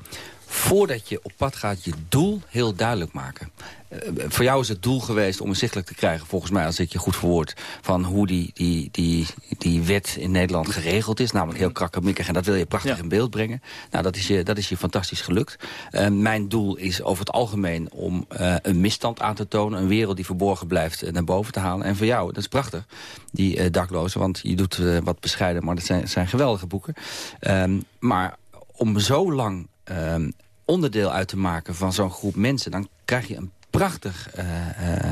voordat je op pad gaat, je doel heel duidelijk maken. Uh, voor jou is het doel geweest om inzichtelijk te krijgen... volgens mij, als ik je goed verwoord... van hoe die, die, die, die wet in Nederland geregeld is. Namelijk heel krakkemikkig en dat wil je prachtig in beeld brengen. Nou, dat is je, dat is je fantastisch gelukt. Uh, mijn doel is over het algemeen om uh, een misstand aan te tonen. Een wereld die verborgen blijft naar boven te halen. En voor jou, dat is prachtig, die daklozen. Want je doet wat bescheiden, maar dat zijn, zijn geweldige boeken. Ehm, maar om zo lang um, onderdeel uit te maken van zo'n groep mensen... dan krijg je een prachtig uh,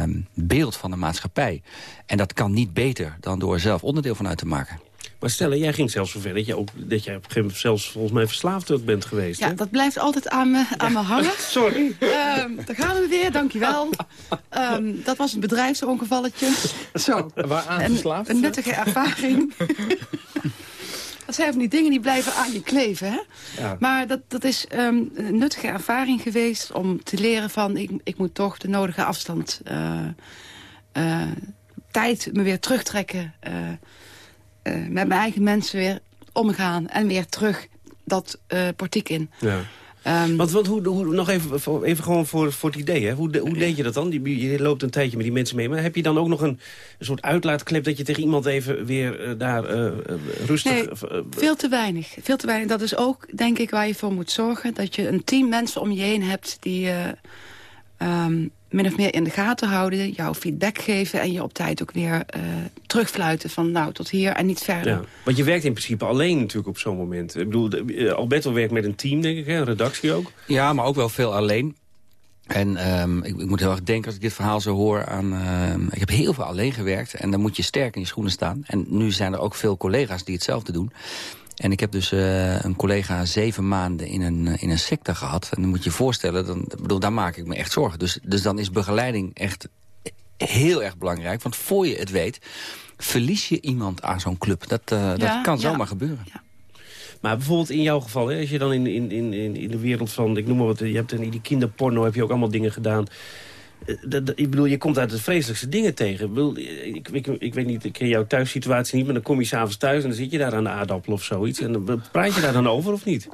uh, beeld van de maatschappij. En dat kan niet beter dan door er zelf onderdeel van uit te maken. Maar stellen, jij ging zelfs zover dat, je ook, dat jij op een gegeven moment zelfs volgens mij verslaafd bent geweest. Ja, dat blijft altijd aan me, aan me hangen. Sorry. Uh, daar gaan we weer, dankjewel. um, dat was een bedrijfsongevalletje. Zo, waaraan verslaafd? Een nuttige ervaring. Dat zijn van die dingen die blijven aan je kleven. Hè? Ja. Maar dat, dat is um, een nuttige ervaring geweest om te leren van... ik, ik moet toch de nodige afstand, uh, uh, tijd me weer terugtrekken... Uh, met mijn eigen mensen weer omgaan en weer terug dat portiek in. Ja. Um, want, want hoe, hoe, nog even, even gewoon voor, voor het idee, hè? Hoe, hoe deed je dat dan? Je, je loopt een tijdje met die mensen mee, maar heb je dan ook nog een, een soort uitlaatklep... dat je tegen iemand even weer uh, daar uh, rustig... Nee, veel te weinig. Veel te weinig. Dat is ook, denk ik, waar je voor moet zorgen. Dat je een team mensen om je heen hebt die... Um, min of meer in de gaten houden, jouw feedback geven... en je op tijd ook weer uh, terugfluiten van nou tot hier en niet verder. Ja, want je werkt in principe alleen natuurlijk op zo'n moment. Ik bedoel, Alberto werkt met een team, denk ik, hè? een redactie ook. Ja, maar ook wel veel alleen. En um, ik, ik, moet heel erg denken als ik dit verhaal zo hoor aan... Uh, ik heb heel veel alleen gewerkt en dan moet je sterk in je schoenen staan. En nu zijn er ook veel collega's die hetzelfde doen. En ik heb dus uh, een collega zeven maanden in een, in een secte gehad. En dan moet je je voorstellen, dan, bedoel, daar maak ik me echt zorgen. Dus, dus dan is begeleiding echt heel erg belangrijk. Want voor je het weet, verlies je iemand aan zo'n club. Dat, uh, ja, dat kan zomaar ja. gebeuren. Ja. Maar bijvoorbeeld in jouw geval, hè, als je dan in, in, in, in de wereld van... ik noem maar wat, je hebt in die kinderporno heb je ook allemaal dingen gedaan... Dat, ik bedoel, je komt uit de vreselijkste dingen tegen. Ik, bedoel, ik, ik, ik, weet niet, ik ken jouw thuissituatie niet... maar dan kom je s'avonds thuis en dan zit je daar aan de aardappel of zoiets. En dan praat je daar dan over of niet?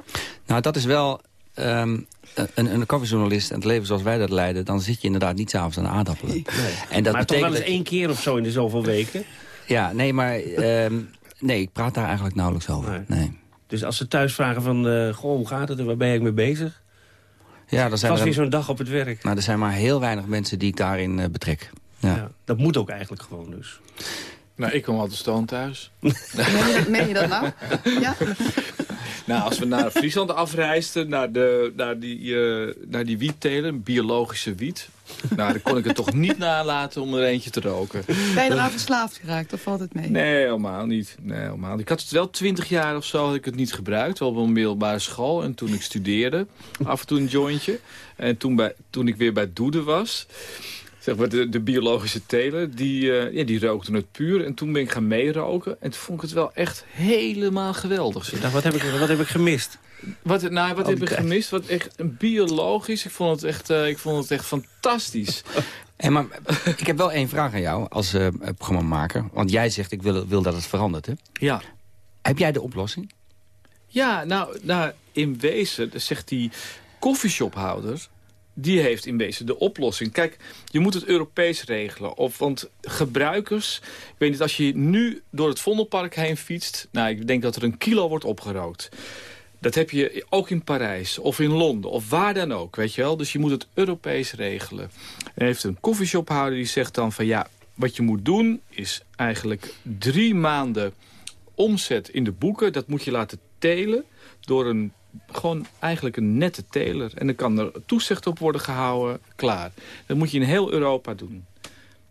Nou, dat is wel... Um, een, een koffiejournalist en het leven zoals wij dat leiden... dan zit je inderdaad niet s'avonds aan de aardappelen. Nee. En dat maar toch wel eens één keer of zo in de zoveel weken? Ja, nee, maar... Um, nee, ik praat daar eigenlijk nauwelijks over. Nee. nee. Dus als ze thuis vragen van... Uh, goh, hoe gaat het en waar ben je mee bezig? Ja, er zijn was weer zo'n dag op het werk. Maar er zijn maar heel weinig mensen die ik daarin uh, betrek. Ja. ja. dat moet ook eigenlijk gewoon dus. Nou, ik kom altijd stoon thuis. meen, je, dat nou? Ja. Nou, als we naar Friesland afreisden, naar, de, naar, die, uh, naar die wietteler, biologische wiet. Nou, dan kon ik het toch niet nalaten om er eentje te roken. Ben je eraan verslaafd geraakt of valt het mee? Nee, helemaal niet. Nee, helemaal. Ik had het wel twintig jaar of zo had ik het niet gebruikt. Wel op een middelbare school en toen ik studeerde. Af en toe een jointje. En toen, bij, toen ik weer bij Doede was zeg maar, de, de biologische teler, die, uh, ja, die rookte het puur. En toen ben ik gaan meeroken. En toen vond ik het wel echt helemaal geweldig. Wat, heb ik, wat heb ik gemist? Wat, nou, wat heb ik gemist? Wat echt biologisch. Ik vond het echt, uh, ik vond het echt fantastisch. Hey, maar ik heb wel één vraag aan jou als uh, programmamaker. Want jij zegt, ik wil, wil dat het verandert, hè? Ja. Heb jij de oplossing? Ja, nou, nou in wezen zegt die koffieshophouder die heeft in wezen de oplossing. Kijk, je moet het Europees regelen. Of, want gebruikers... Ik weet niet, als je nu door het Vondelpark heen fietst... Nou, ik denk dat er een kilo wordt opgerookt. Dat heb je ook in Parijs of in Londen of waar dan ook, weet je wel. Dus je moet het Europees regelen. Er heeft een koffieshophouder die zegt dan van... ja, wat je moet doen is eigenlijk drie maanden omzet in de boeken. Dat moet je laten telen door een gewoon eigenlijk een nette teler. En dan kan er toezicht op worden gehouden, klaar. Dat moet je in heel Europa doen.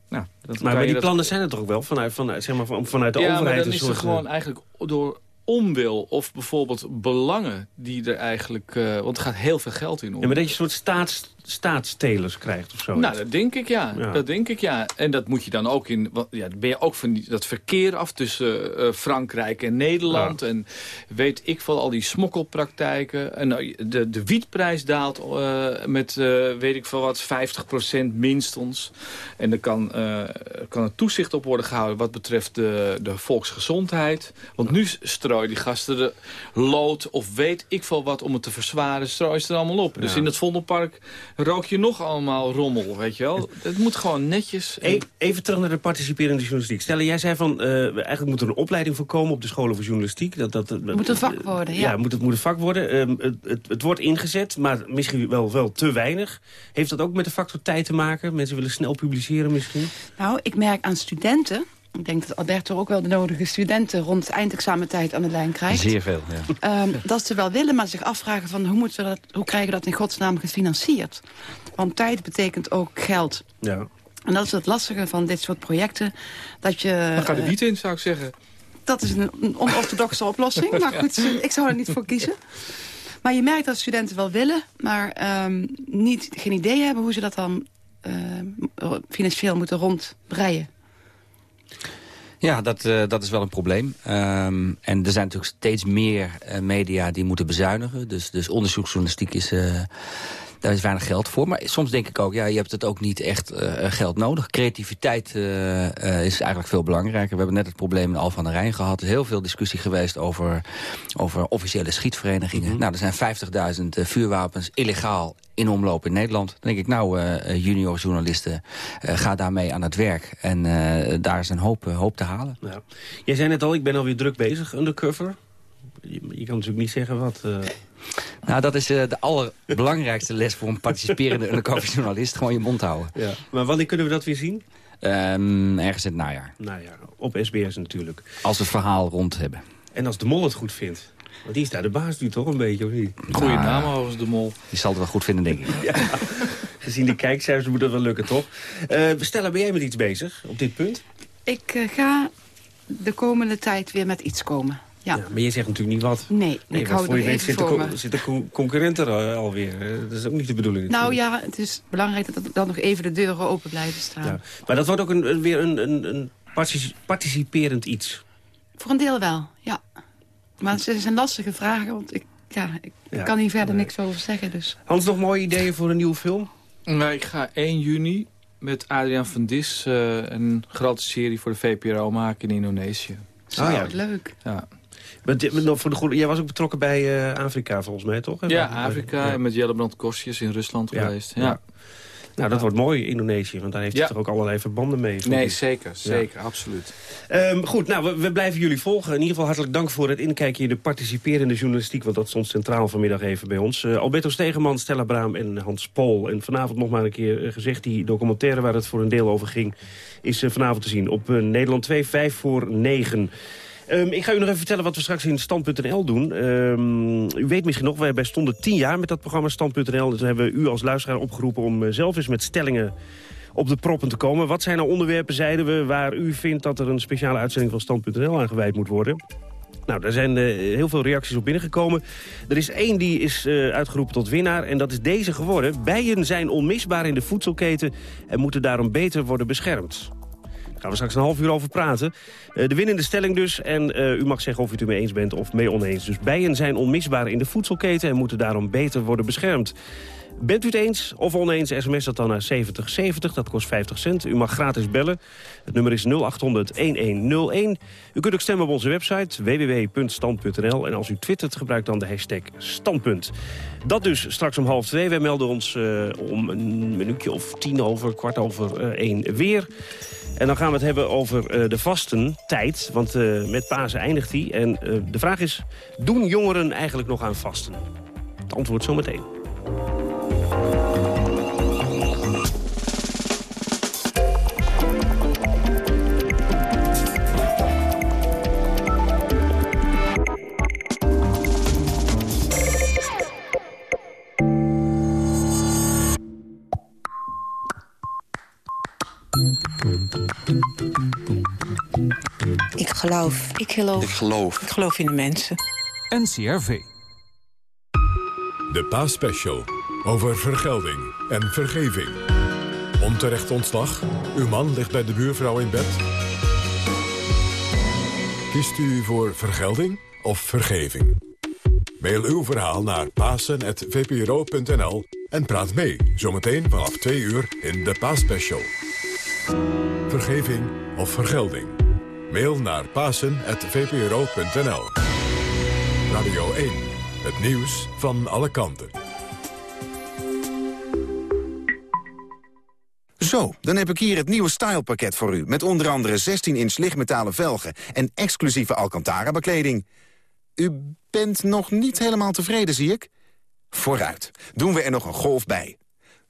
Nou, dat maar bij die plannen zijn er toch ook wel vanuit, vanuit, zeg maar, vanuit de ja, overheid? Ja, dan is er gewoon eigenlijk door onwil of bijvoorbeeld belangen die er eigenlijk... Uh, want er gaat heel veel geld in om. Ja, maar dat je een soort staats, staatstelers krijgt of zo. Nou, dat denk ik ja. Ja. Dat denk ik ja. En dat moet je dan ook in... Ja, dan ben je ook van die, dat verkeer af tussen eh, Frankrijk en Nederland. En weet ik veel, al die smokkelpraktijken. En nou, de, de wietprijs daalt eh, met, eh, weet ik veel wat, 50% minstens. En er kan, kan er toezicht op worden gehouden wat betreft de, de volksgezondheid. Want nu strooien die gasten de lood of weet ik veel wat om het te verzwaren, strooien ze er allemaal op. Dus in het Vondelpark rook je nog allemaal rommel, weet je wel. Het moet gewoon netjes. en- E- Even terug naar de participerende journalistiek. Stellen, jij zei van, eh, eigenlijk moet er een opleiding voor komen op de scholen voor journalistiek. Dat, dat, het moet een vak worden, ja. moet, het moet een vak worden. Ehm, het, het, het wordt ingezet, maar misschien wel, wel te weinig. Heeft dat ook met de factor tijd te maken? Mensen willen snel publiceren misschien? Nou, ik merk aan studenten... Ik denk dat Alberto ook wel de nodige studenten rond eindexamentijd aan de lijn krijgt. Zeer veel, ja. Ehm, dat ze wel willen, maar zich afvragen van hoe, moeten we dat, hoe krijgen we dat in godsnaam gefinancierd? Want tijd betekent ook geld. Ja. En dat is het lastige van dit soort projecten. Dat je, Dan ga de eh, wiet in, zou ik zeggen. dat is een, een onorthodoxe oplossing. Maar goed, ik zou er niet voor kiezen. Maar je merkt dat studenten wel willen, maar ehm, niet, geen idee hebben hoe ze dat dan ehm, financieel moeten rondbreien. Ja, dat, eh, dat is wel een probleem. Ehm, en er zijn natuurlijk steeds meer eh, media die moeten bezuinigen. Dus, dus onderzoeksjournalistiek is... eh, daar is weinig geld voor. Maar soms denk ik ook, ja, je hebt het ook niet echt geld nodig. Creativiteit is eigenlijk veel belangrijker. We hebben net het probleem in Alphen aan de Rijn gehad. Er is heel veel discussie geweest over, over officiële schietverenigingen. Nou, er zijn 50.000 eh, vuurwapens illegaal in omloop in Nederland. Dan denk ik, nou, eh, eh, junior journalisten, eh, ga daarmee aan het werk. En daar is een hoop, hoop te halen. Ja. Jij zei net al, ik ben alweer druk bezig, undercover. Je, je kan natuurlijk niet zeggen wat... Nou, dat is de allerbelangrijkste les voor een participerende undercover journalist. Gewoon je mond houden. Ja. Maar wanneer kunnen we dat weer zien? Ehm, ergens in het najaar. Ja, op SBS natuurlijk. Als we het verhaal rond hebben. En als de mol het goed vindt. Want die is daar de baas nu toch een beetje, of niet? Goeie Nou, naam overigens, de mol. Die zal het wel goed vinden, denk ik. Ja, gezien de kijkcijfers moet dat wel lukken, toch? Eh Stella, ben jij met iets bezig op dit punt? Ik eh, ga de komende tijd weer met iets komen. Ja. maar je zegt natuurlijk niet wat. Nee, Nee, ik hou voor er je weet even zit de, voor co- me. zit de co- concurrent er al- alweer. Dat is ook niet de bedoeling. Nou ja, het is belangrijk dat dan nog even de deuren open blijven staan. Ja. Maar dat wordt ook een, weer een, een, een partici- participerend iets. Voor een deel wel, ja. Maar het is een lastige vraag, want ik, ja, ik Ja, kan hier verder niks over zeggen. Dus. Hans, nog mooie ideeën voor een nieuwe film? Nou, ik ga 1 juni met Adriaan van Dis eh, een grote serie voor de VPRO maken in Indonesië. Oh ja. Leuk. Ja, maar nog voor de goede, jij was ook betrokken bij eh, Afrika volgens mij, toch? ja Afrika en met Jellebrand Kostjes in Rusland Ja, geweest. ja. Nou, dat wordt mooi, Indonesië. Want daar heeft hij toch ook allerlei verbanden mee. Nee, zeker. Zeker, absoluut. Ehm, goed, nou, we, we blijven jullie volgen. In ieder geval hartelijk dank voor het inkijkje in de participerende journalistiek. Want dat stond centraal vanmiddag even bij ons. Eh, Alberto Stegeman, Stella Braam en Hans Pol. En vanavond nog maar een keer eh, gezegd, die documentaire waar het voor een deel over ging... is eh, vanavond te zien op Nederland 2, 5 voor 9. Ehm, ik ga u nog even vertellen wat we straks in Stand.nl doen. Ehm, u weet misschien nog, wij stonden tien jaar met dat programma Stand.nl. Dus hebben we u als luisteraar opgeroepen om eh, zelf eens met stellingen op de proppen te komen. Wat zijn nou onderwerpen, zeiden we, waar u vindt dat er een speciale uitzending van Stand.nl aan gewijd moet worden? Nou, daar zijn eh, heel veel reacties op binnengekomen. Er is één die is eh, uitgeroepen tot winnaar en dat is deze geworden. Bijen zijn onmisbaar in de voedselketen en moeten daarom beter worden beschermd. Gaan we straks een half uur over praten. Eh, de winnende stelling dus. En eh, u mag zeggen of u het ermee eens bent of mee oneens. Dus bijen zijn onmisbaar in de voedselketen... en moeten daarom beter worden beschermd. Bent u het eens of oneens, sms dat dan naar 7070. Dat kost 50 cent. U mag gratis bellen. Het nummer is 0800-1101. U kunt ook stemmen op onze website www.stand.nl. En als u twittert, gebruik dan de hashtag standpunt. Dat dus straks om half twee. Wij melden ons eh, om een minuutje of tien over, kwart over eh, één weer. En dan gaan we het hebben over eh, de vastentijd. Want eh, met Pasen eindigt die. En eh, de vraag is, doen jongeren eigenlijk nog aan vasten? Het antwoord zometeen. Geloof. Ik geloof. Ik geloof. Ik geloof in de mensen. NCRV. De Paasspecial. Over vergelding en vergeving. Onterecht ontslag. Uw man ligt bij de buurvrouw in bed. Kiest u voor vergelding of vergeving? Mail uw verhaal naar pasen.vpro.nl en praat mee. Zometeen vanaf 2 uur in de Paasspecial. Vergeving of vergelding? Mail naar pasen.vpro.nl Radio 1. Het nieuws van alle kanten. Zo, dan heb ik hier het nieuwe stylepakket voor u... met onder andere 16-inch lichtmetalen velgen en exclusieve Alcantara-bekleding. U bent nog niet helemaal tevreden, zie ik? Vooruit, doen we er nog een golf bij.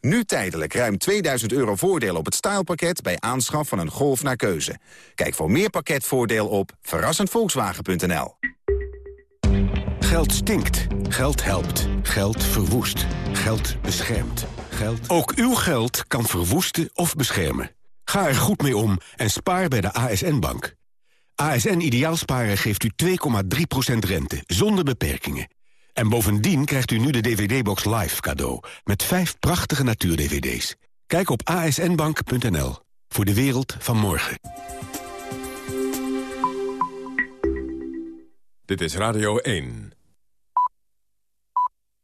Nu tijdelijk ruim 2000 euro voordeel op het stylepakket... bij aanschaf van een Golf naar keuze. Kijk voor meer pakketvoordeel op verrassendvolkswagen.nl. Geld stinkt. Geld helpt. Geld verwoest. Geld beschermt. Geld... Ook uw geld kan verwoesten of beschermen. Ga er goed mee om en spaar bij de ASN-bank. ASN Ideaalsparen geeft u 2,3% rente, zonder beperkingen. En bovendien krijgt u nu de DVD-box Live cadeau... met vijf prachtige natuur-DVD's. Kijk op asnbank.nl voor de wereld van morgen. Dit is Radio 1.